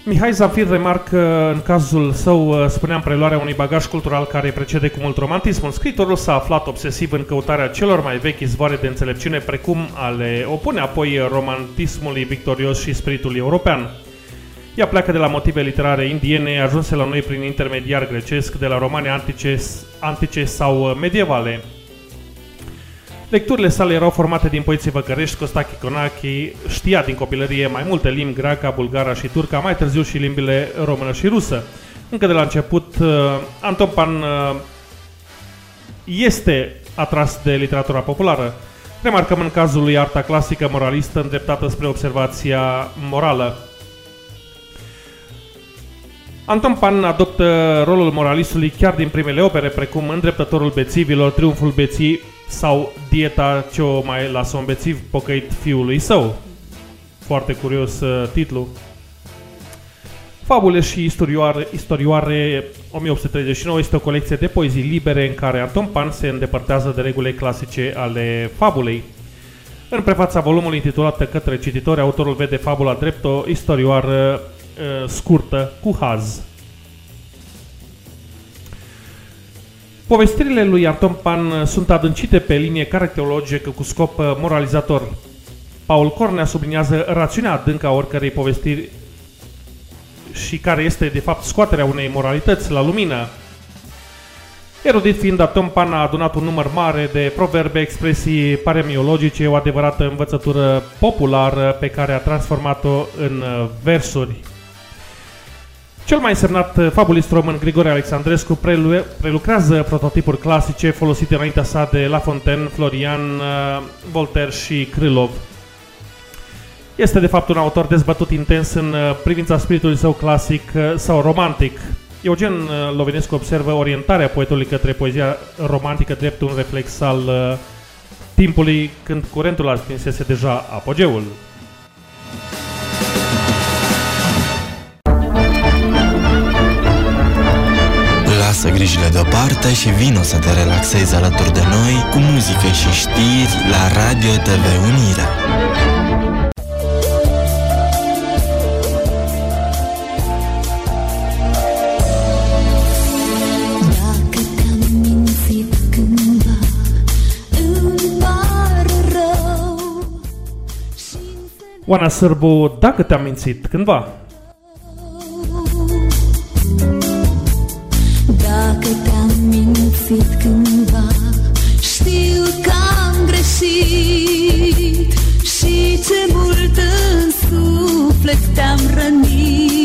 Mihai Zamfir remarcă în cazul său, spuneam, preluarea unui bagaj cultural care precede cu mult romantismul. Scriitorul s-a aflat obsesiv în căutarea celor mai vechi izvoare de înțelepciune, precum ale opune apoi romantismului victorios și spiritului european. Ea pleacă de la motive literare indiene, ajunse la noi prin intermediar grecesc, de la romane antice, antice sau medievale. Lecturile sale erau formate din poeții văcărești, Costache Conachi știa din copilărie mai multe limbi, greaca, bulgara și turca, mai târziu și limbile română și rusă. Încă de la început, uh, Anton Pan uh, este atras de literatura populară. Remarcăm în cazul lui arta clasică moralistă îndreptată spre observația morală. Anton Pan adoptă rolul moralistului chiar din primele opere, precum Îndreptătorul bețivilor, Triumful beții sau Dieta ce o mai lasă un bețiv pocăit fiului său. Foarte curios uh, titlu. Fabule și istorioare, istorioare 1839 este o colecție de poezii libere în care Anton Pan se îndepărtează de regulile clasice ale fabulei. În prefața volumului intitulată către cititori, autorul vede fabula drept o istorioară uh, scurtă cu haz. Povestirile lui Anton Pan uh, sunt adâncite pe linie caracterologică cu scop uh, moralizator. Paul Cornea subliniază rațiunea adâncă a oricărei povestiri și care este de fapt scoaterea unei moralități la lumină. Erudit fiind, Anton Pan a adunat un număr mare de proverbe, expresii paremiologice, o adevărată învățătură populară pe care a transformat-o în uh, versuri. Cel mai însemnat uh, fabulist român, Grigore Alexandrescu, prelu- prelucrează prototipuri clasice folosite înaintea sa de La Fontaine, Florian, uh, Voltaire și Krylov. Este de fapt un autor dezbătut intens în uh, privința spiritului său clasic uh, sau romantic. Eugen uh, Lovinescu observă orientarea poetului către poezia romantică drept un reflex al uh, timpului când curentul atinsese deja apogeul. Lasă grijile deoparte și vino să te relaxezi alături de noi cu muzică și știri la Radio TV Unirea. Dacă te-am mințit cândva Îmi pare rău și Oana Sârbu, dacă te-am mințit cândva, mințit cândva. Știu că am greșit Și ce mult în suflet te-am rănit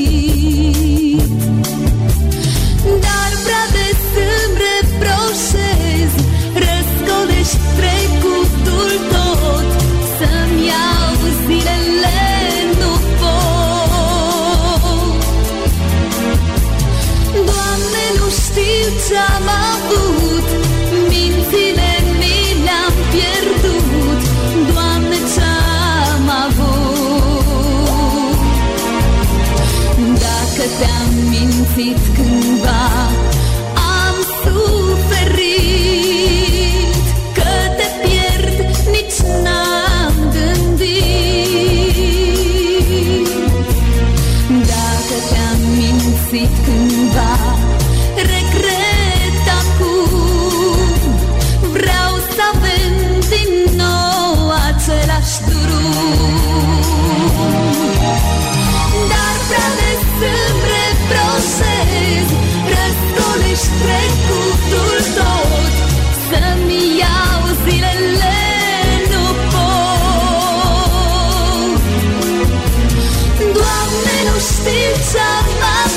Doamne, nu știu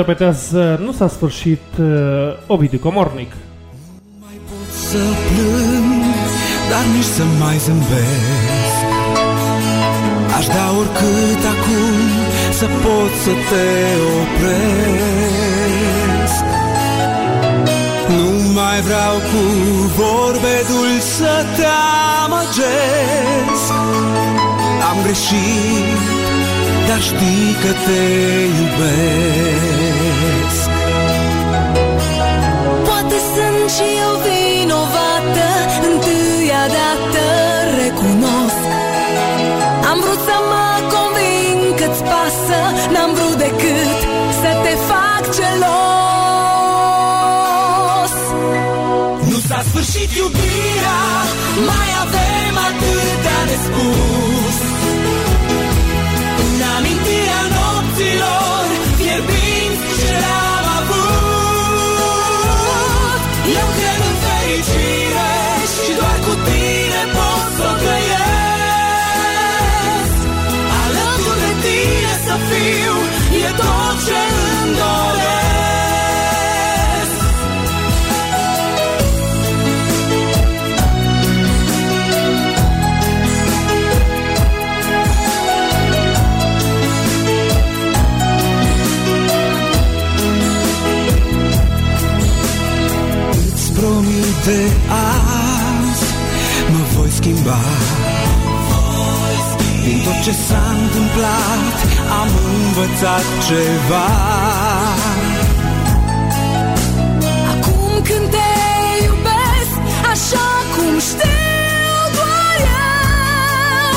interpretează Nu s-a sfârșit uh, Ovidiu Comornic. să plâng, dar nici să mai zâmbesc. Aș da oricât acum să pot să te opresc. Nu mai vreau cu vorbe dulci să te amăgesc. Am greșit, dar știi că te iubesc. Poate sunt și eu vinovată Întâia dată recunosc. Am vrut să mă conving că-ți pasă N-am vrut decât să te fac celos. Nu s-a sfârșit iubirea Mai avem atâtea ce îmi doresc. Îți promit de azi Mă voi schimba. Din tot ce s-a întâmplat Am învățat ceva. Acum când te iubesc Așa cum știu doar eu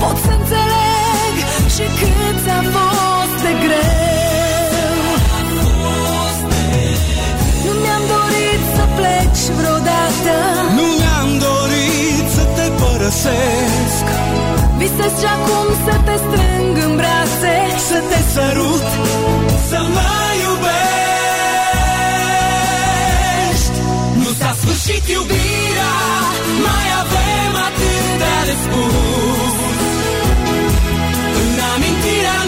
Pot să înțeleg și cât ți-a fost de greu. Nu mi-am dorit să pleci vreodată. Nu mi-am dorit să te părăsesc Visez și acum să te strâng în brațe. Să te sărut Să mă iubești. Nu s-a sfârșit iubirea Mai avem atâtea de spus. În amintirea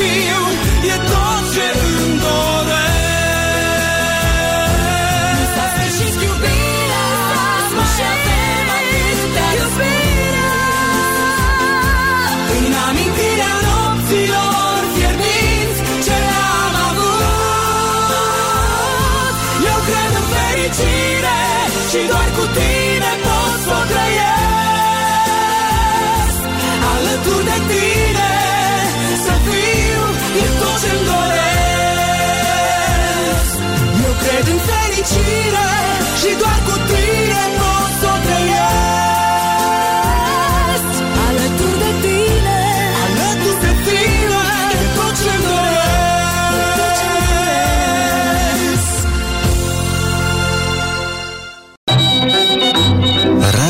tine să fiu E tot ce îmi doresc. Nu s-a sfârșit iubirea Mai avem atâtea de În amintirea nopților Fierbinți ce am avut. Eu cred în fericire Și doar cu tine pot să o trăiesc. Alături de tine cred în fericire Și doar cu tine pot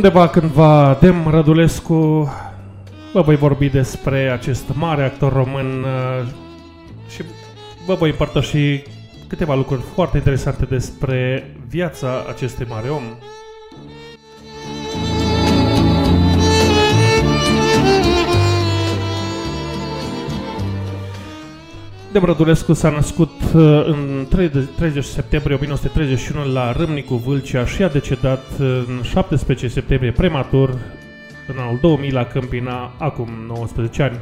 Undeva cândva Dem Rădulescu vă voi vorbi despre acest mare actor român uh, și vă voi împărtăși câteva lucruri foarte interesante despre viața acestui mare om. Debrădulescu s-a născut uh, în 30 30 septembrie 1931 la Râmnicu Vâlcea și a decedat în 17 septembrie prematur în anul 2000 la Câmpina, acum 19 ani.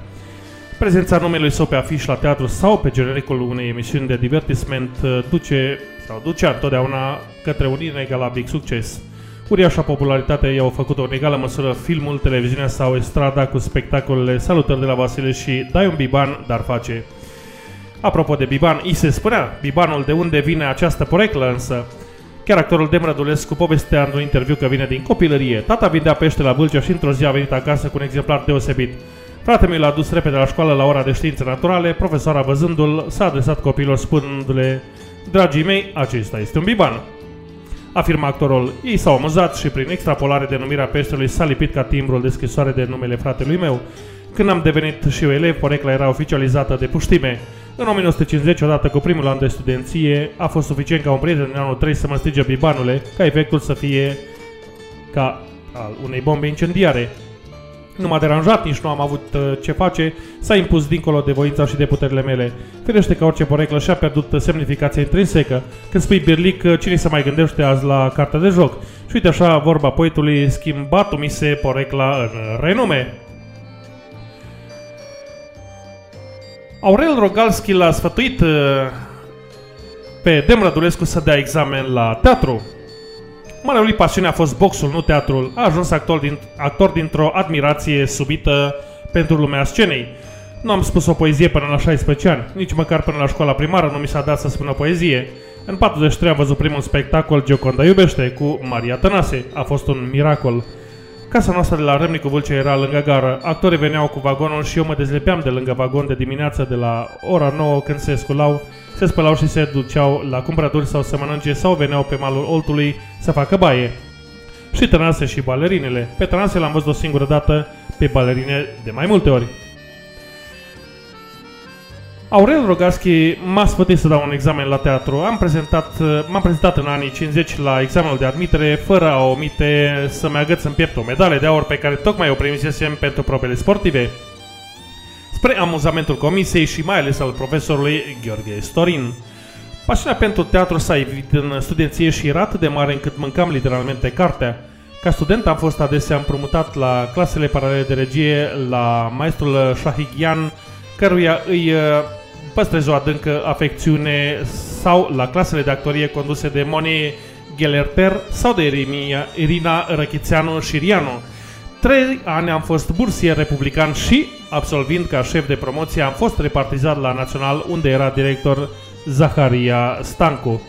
Prezența numelui său pe afiș la teatru sau pe genericul unei emisiuni de divertisment uh, duce sau ducea întotdeauna către un inegalabil succes. Uriașa popularitate i-au făcut-o în egală măsură filmul, televiziunea sau estrada cu spectacolele Salutări de la Vasile și Dai un biban, dar face. Apropo de Biban, i se spunea Bibanul de unde vine această poreclă însă. Chiar actorul Demrădulescu povestea într-un interviu că vine din copilărie. Tata vindea pește la Vâlcea și într-o zi a venit acasă cu un exemplar deosebit. Fratele meu l-a dus repede la școală la ora de științe naturale, profesoara văzându-l s-a adresat copilor spunându-le Dragii mei, acesta este un biban. Afirma actorul. Ei s-au amuzat și prin extrapolare denumirea peștelui s-a lipit ca timbrul de scrisoare de numele fratelui meu. Când am devenit și eu elev, porecla era oficializată de puștime. În 1950, odată cu primul an de studenție, a fost suficient ca un prieten din anul 3 să mă strige bibanule, ca efectul să fie ca al unei bombe incendiare. Nu m-a deranjat, nici nu am avut uh, ce face, s-a impus dincolo de voința și de puterile mele. Firește că orice poreclă și-a pierdut uh, semnificația intrinsecă. Când spui birlic, uh, cine se mai gândește azi la cartea de joc? Și uite așa, vorba poetului, schimbat mi se porecla în renume. Aurel Rogalski l-a sfătuit uh, pe Dem Rădulescu să dea examen la teatru. Marea lui pasiune a fost boxul, nu teatrul. A ajuns actor, din, actor dintr-o admirație subită pentru lumea scenei. Nu am spus o poezie până la 16 ani, nici măcar până la școala primară nu mi s-a dat să spun o poezie. În 43 am văzut primul spectacol Gioconda iubește cu Maria Tănase. A fost un miracol. Casa noastră de la Râmnicu Vâlcea era lângă gară. Actorii veneau cu vagonul și eu mă dezlepeam de lângă vagon de dimineață de la ora 9 când se sculau, se spălau și se duceau la cumpărături sau să mănânce sau veneau pe malul Oltului să facă baie. Și Tănase și balerinele. Pe Tănase l-am văzut o singură dată, pe balerine de mai multe ori. Aurel Rogaschi m-a sfătuit să dau un examen la teatru. Am prezentat, m-am prezentat în anii 50 la examenul de admitere, fără a omite să-mi agăț în piept o medalie de aur pe care tocmai o primisesem pentru probele sportive. Spre amuzamentul comisiei și mai ales al profesorului Gheorghe Storin. Pasiunea pentru teatru s-a evit în studenție și era atât de mare încât mâncam literalmente cartea. Ca student am fost adesea împrumutat la clasele paralele de regie la maestrul Shahigyan, căruia îi uh, păstrez o adâncă afecțiune sau la clasele de actorie conduse de Moni Gelerter sau de Irina, Irina Răchițeanu Șirianu. Trei ani am fost bursier republican și, absolvind ca șef de promoție, am fost repartizat la Național, unde era director Zaharia Stancu.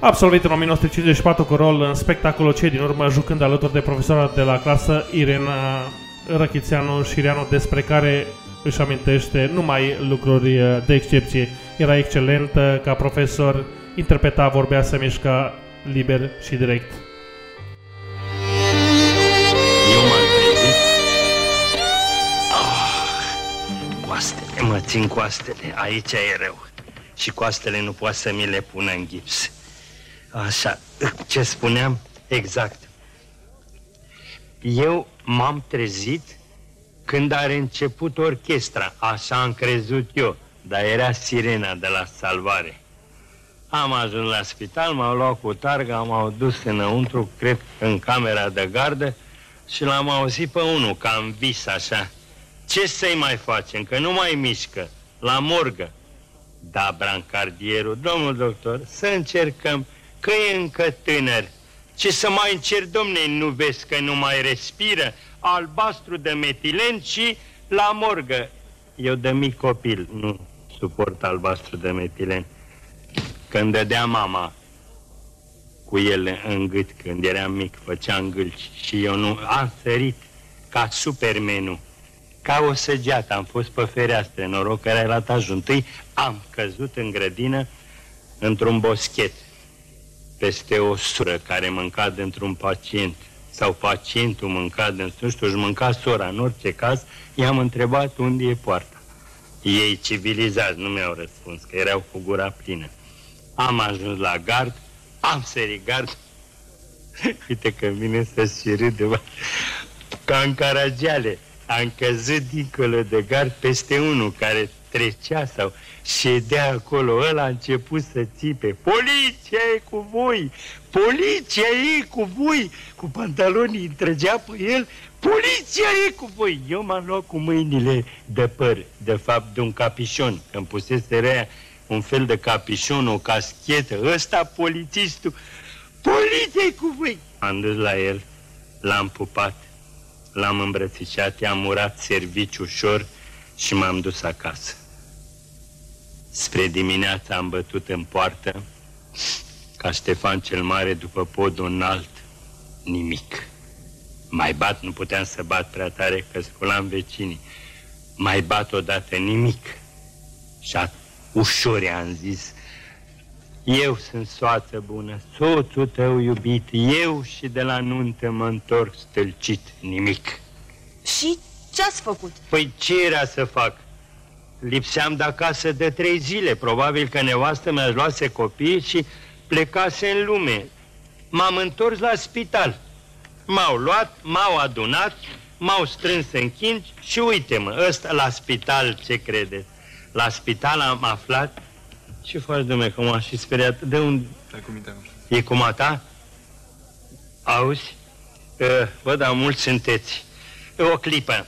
Absolvit în 1954 cu rol în spectacolul cei din urmă, jucând alături de profesora de la clasă Irena Răchițeanu Șirianu, despre care își amintește numai lucruri uh, de excepție. Era excelent uh, ca profesor, interpreta, vorbea, se mișca liber și direct. Eu m-am trezit. Ah, coastele, mă țin coastele. Aici e rău. Și coastele nu poate să mi le pună în gips. Așa, ce spuneam? Exact. Eu m-am trezit când are început orchestra, așa am crezut eu, dar era sirena de la salvare. Am ajuns la spital, m-au luat cu targa, m-au dus înăuntru, cred, în camera de gardă și l-am auzit pe unul, ca în vis așa. Ce să-i mai facem, că nu mai mișcă, la morgă. Da, brancardierul, domnul doctor, să încercăm, că e încă tânăr. Ce să mai încerc, domne, nu vezi că nu mai respiră? Albastru de metilen și la morgă. Eu de mic copil nu suport albastru de metilen. Când dădea mama cu el în gât când eram mic, făcea îngâlci și eu nu am sărit ca supermenul. Ca o săgeată am fost pe fereastră, noroc că era la etajul întâi, am căzut în grădină într-un boschet peste o sură care mânca dintr-un pacient sau pacientul mânca de nu știu, își mânca sora, în orice caz, i-am întrebat unde e poarta. Ei civilizați nu mi-au răspuns, că erau cu gura plină. Am ajuns la gard, am sărit gard, uite că vine să și râde, ca în caragiale. Am căzut dincolo de gard peste unul care trecea sau ședea acolo, ăla a început să țipe. Poliția e cu voi! Poliția e cu voi! Cu pantalonii îi trăgea pe el. Poliția e cu voi! Eu m-am luat cu mâinile de păr, de fapt de un capișon. Îmi pusese rea un fel de capișon, o caschetă. Ăsta polițistul. Poliția e cu voi! Am dus la el, l-am pupat, l-am îmbrățișat, i-am urat serviciu ușor și m-am dus acasă. Spre dimineața am bătut în poartă, ca Ștefan cel Mare după podul înalt, nimic. Mai bat, nu puteam să bat prea tare, că sculam vecinii. Mai bat odată, nimic. Și a, ușor i-am zis, eu sunt soață bună, soțul tău iubit, eu și de la nuntă mă întorc stâlcit, nimic. Și ce ați făcut? Păi ce era să fac? Lipseam de acasă de trei zile, probabil că nevastă mi-a luase copii și plecase în lume. M-am întors la spital. M-au luat, m-au adunat, m-au strâns în chinci și uite-mă, ăsta la spital, ce credeți? La spital am aflat ce faci, dumne, că m-a și speriat? De unde? E cum a ta? Auzi? Uh, bă, dar mulți sunteți. O clipă.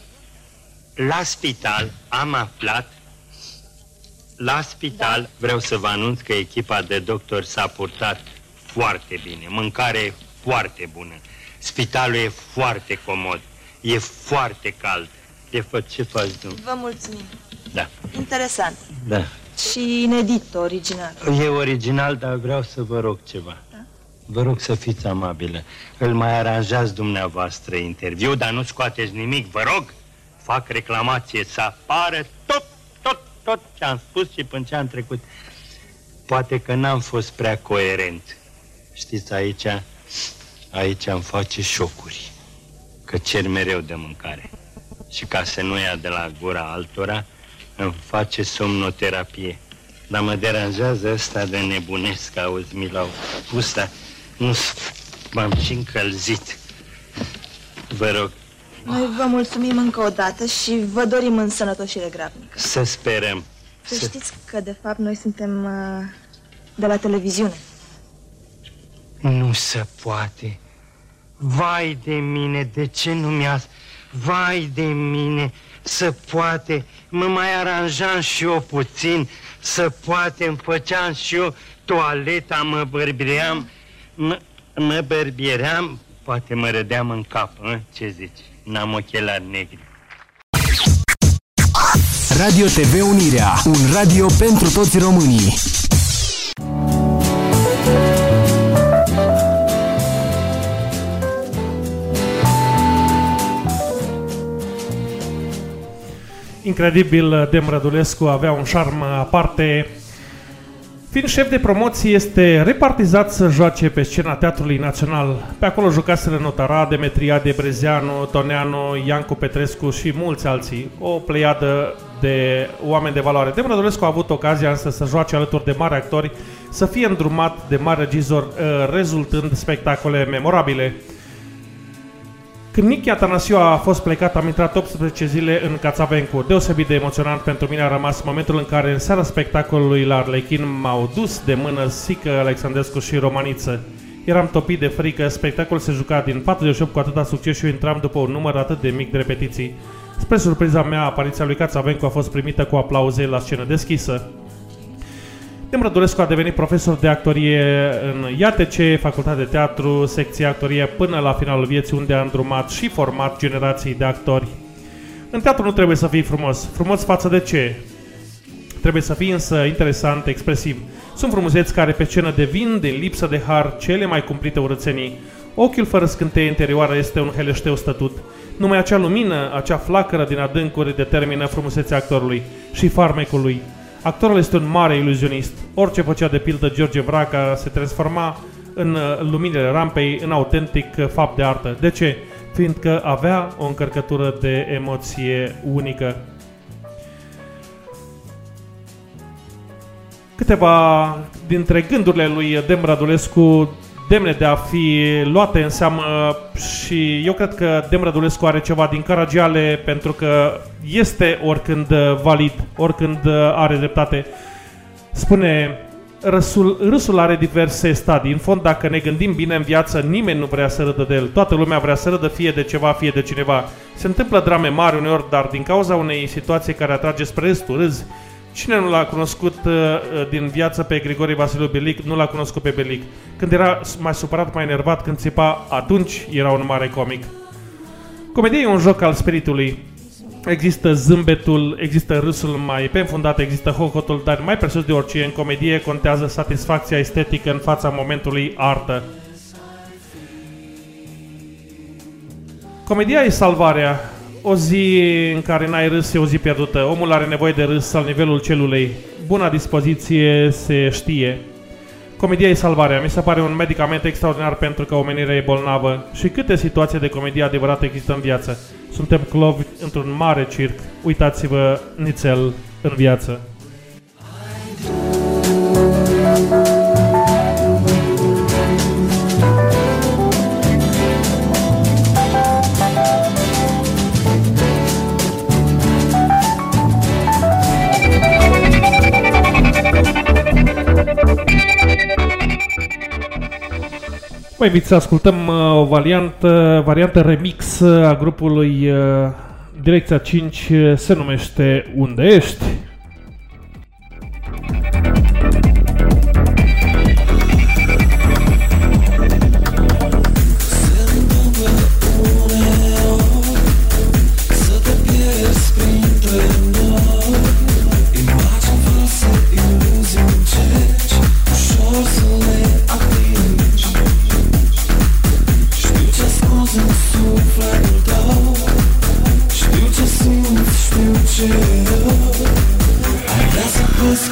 La spital am aflat la spital da. vreau să vă anunț că echipa de doctor s-a purtat foarte bine. Mâncare foarte bună. Spitalul e foarte comod. E foarte cald. E fă, ce faci, domnule? Vă mulțumim. Da. Interesant. Da. Și inedit, original. E original, dar vreau să vă rog ceva. Da? Vă rog să fiți amabilă. Îl mai aranjați dumneavoastră interviu, dar nu scoateți nimic, vă rog. Fac reclamație să apară tot, tot, tot ce am spus și până ce am trecut. Poate că n-am fost prea coerent. Știți, aici, aici îmi face șocuri. Că cer mereu de mâncare. Și ca să nu ia de la gura altora, îmi face somnoterapie. Dar mă deranjează ăsta de nebunesc, auzi, mi l-au pus, dar nu m-am și încălzit. Vă rog, Noi vă mulțumim încă o dată și vă dorim în sănătoșire grabnică. să sperăm. Să știți că, de fapt, noi suntem uh, de la televiziune. Nu se poate. Vai de mine, de ce nu mi-a... Vai de mine, să poate, mă mai aranjam și eu puțin, să poate, îmi făceam și eu toaleta, mă bărbieream, mă, mă bărbieream, poate mă rădeam în cap, a? ce zici? N-am ochelari negri. Radio TV Unirea, un radio pentru toți românii. Incredibil, Dem Rădulescu avea un șarm aparte. Fiind șef de promoție, este repartizat să joace pe scena Teatrului Național. Pe acolo jucaseră Notara, Demetriade, Brezeanu, Toneanu, Iancu Petrescu și mulți alții. O pleiadă de oameni de valoare. Dem Rădulescu a avut ocazia însă să joace alături de mari actori, să fie îndrumat de mari regizori, eh, rezultând spectacole memorabile. Când Nichi Atanasiu a fost plecat, am intrat 18 zile în Cațavencu. Deosebit de emoționant pentru mine a rămas momentul în care, în seara spectacolului la Arlechin, m-au dus de mână Sică Alexandrescu și Romaniță. Eram topit de frică, spectacolul se juca din 48 cu atâta succes și eu intram după un număr atât de mic de repetiții. Spre surpriza mea, apariția lui Cațavencu a fost primită cu aplauze la scenă deschisă. Dem Rădulescu a devenit profesor de actorie în IATC, Facultatea de Teatru, secția actorie până la finalul vieții unde a îndrumat și format generații de actori. În teatru nu trebuie să fii frumos. Frumos față de ce? Trebuie să fii însă interesant, expresiv. Sunt frumuseți care pe scenă devin, din lipsă de har, cele mai cumplite urățenii. Ochiul fără scânteie interioară este un heleșteu stătut. Numai acea lumină, acea flacără din adâncuri determină frumusețea actorului și farmecul lui. Actorul este un mare iluzionist. Orice făcea de pildă George Vraca se transforma în uh, luminile rampei în autentic uh, fapt de artă. De ce? Fiindcă avea o încărcătură de emoție unică. Câteva dintre gândurile lui Dem Radulescu demne de a fi luate în seamă și eu cred că Dem Rădulescu are ceva din Caragiale pentru că este oricând valid, oricând are dreptate. Spune, râsul, râsul are diverse stadii. În fond, dacă ne gândim bine în viață, nimeni nu vrea să râdă de el. Toată lumea vrea să râdă fie de ceva, fie de cineva. Se întâmplă drame mari uneori, dar din cauza unei situații care atrage spre restul, râzi. Cine nu l-a cunoscut uh, din viață pe Grigore Vasiliu Belic, nu l-a cunoscut pe Belic. Când era mai supărat, mai enervat, când țipa, atunci era un mare comic. Comedia e un joc al spiritului. Există zâmbetul, există râsul mai pe înfundat, există hohotul, dar mai presus de orice în comedie contează satisfacția estetică în fața momentului artă. Comedia e salvarea. O zi în care n-ai râs e o zi pierdută. Omul are nevoie de râs la nivelul celulei. Buna dispoziție se știe. Comedia e salvarea. Mi se pare un medicament extraordinar pentru că omenirea e bolnavă. Și câte situații de comedie adevărată există în viață. Suntem clovi într-un mare circ. Uitați-vă nițel în viață. Vă invit să ascultăm uh, o variantă, variantă remix uh, a grupului uh, Direcția 5 uh, se numește Unde ești? Știu ce e rău Ai vrea să crezi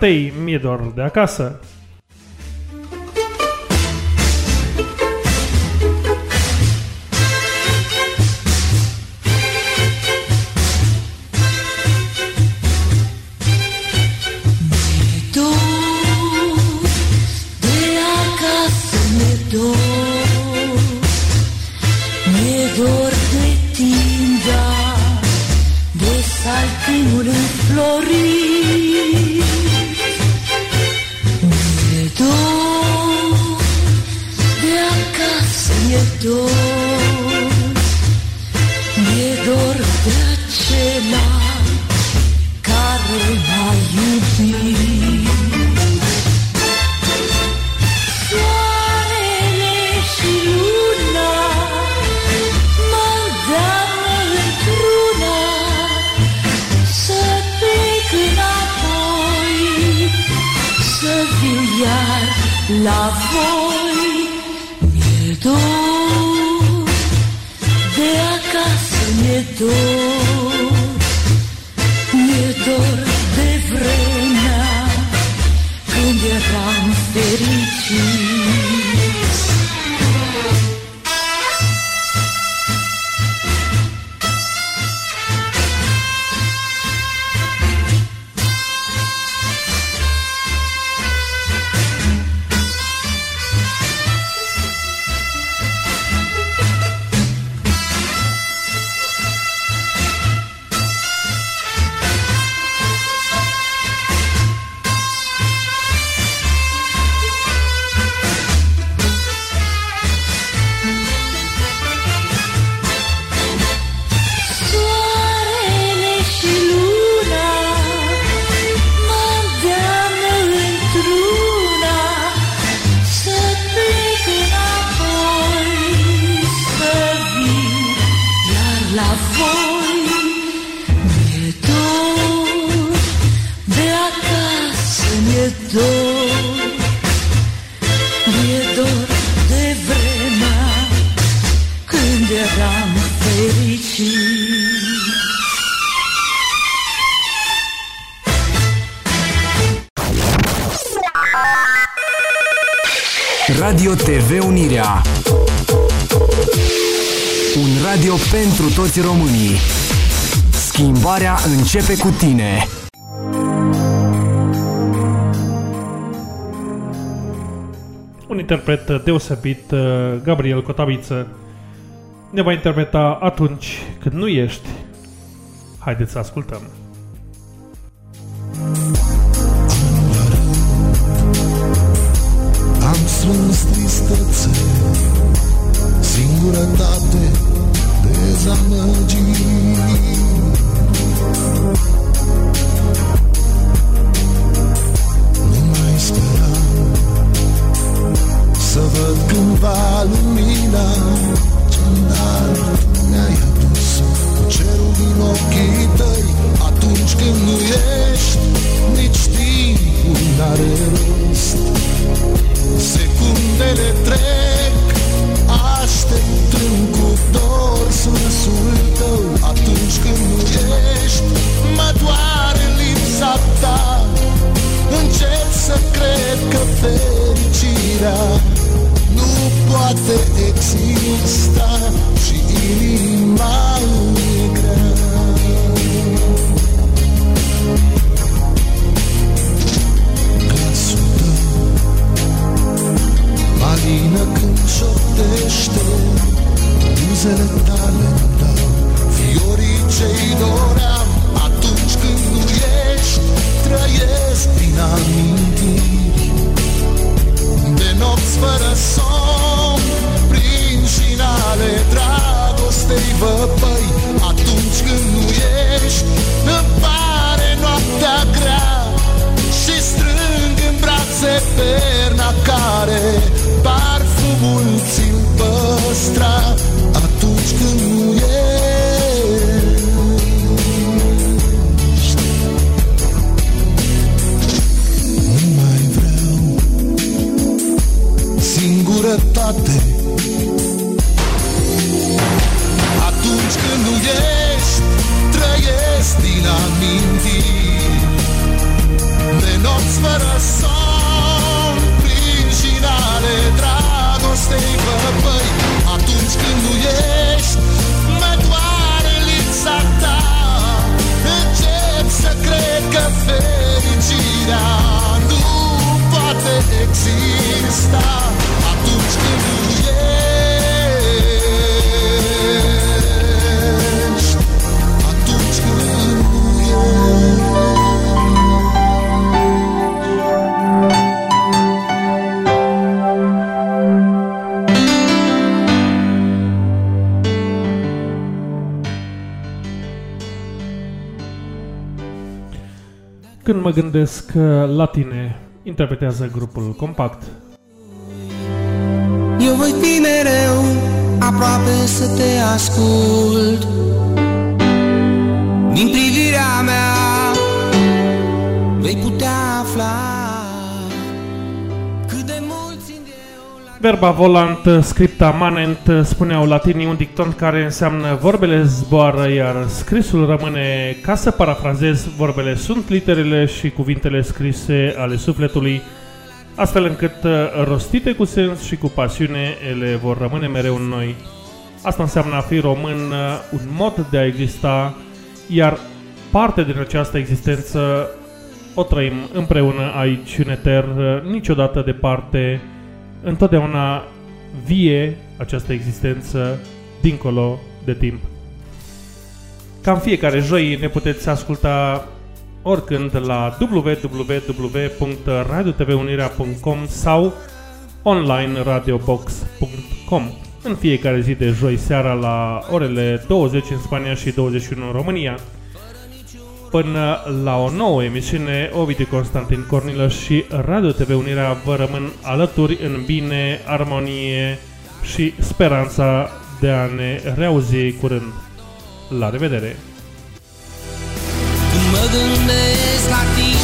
Matei, mie dor de acasă. Mi-e începe cu tine. Un interpret deosebit, uh, Gabriel Cotabiță, ne va interpreta atunci când nu ești. Haideți să ascultăm. Am strâns tristețe, singurătate, dezamăgiri. Să văd cândva lumina ce înalt mi-ai adus Cerul din ochii tăi. Atunci când nu ești Nici timpul n-are rost. Secundele trec Așteptând cu dor surâsul tău. Atunci când nu ești Mă doare lipsa ta. Încep să cred că fericirea poate exista și inima neagră. Glasul tău, malină când șoptește, buzele tale dau fiorii ce-i doream atunci când nu ești, trăiesc din amintiri de nopți fără somn lumini ale dragostei văpăi Atunci când nu ești, îmi pare noaptea grea Și strâng în brațe perna care parfumul ți-l păstra Atunci când nu ești. Nu mai vreau singurătate. trăiești, trăiești din amintiri. De nopți fără somn, prinși în dragostei văpăi Atunci când nu ești, mă doare lipsa ta. Încep să cred că fericirea nu poate exista. Atunci când nu Când mă gândesc uh, la tine, interpretează grupul Compact. Eu voi fi mereu aproape să te ascult Verba volant, scripta manent, spuneau latinii un dicton care înseamnă vorbele zboară, iar scrisul rămâne, ca să parafrazez, vorbele sunt literele și cuvintele scrise ale sufletului, astfel încât uh, rostite cu sens și cu pasiune, ele vor rămâne mereu în noi. Asta înseamnă a fi român, uh, un mod de a exista, iar parte din această existență o trăim împreună aici în eter, uh, niciodată departe, întotdeauna vie această existență dincolo de timp. Ca în fiecare joi ne puteți asculta oricând la www.radiotvunirea.com sau online radiobox.com în fiecare zi de joi seara la orele 20 în Spania și 21 în România. Până la o nouă emisiune, Ovidiu Constantin Cornilă și Radio TV Unirea vă rămân alături în bine, armonie și speranța de a ne reauzi curând. La revedere! Când mă gândesc la tine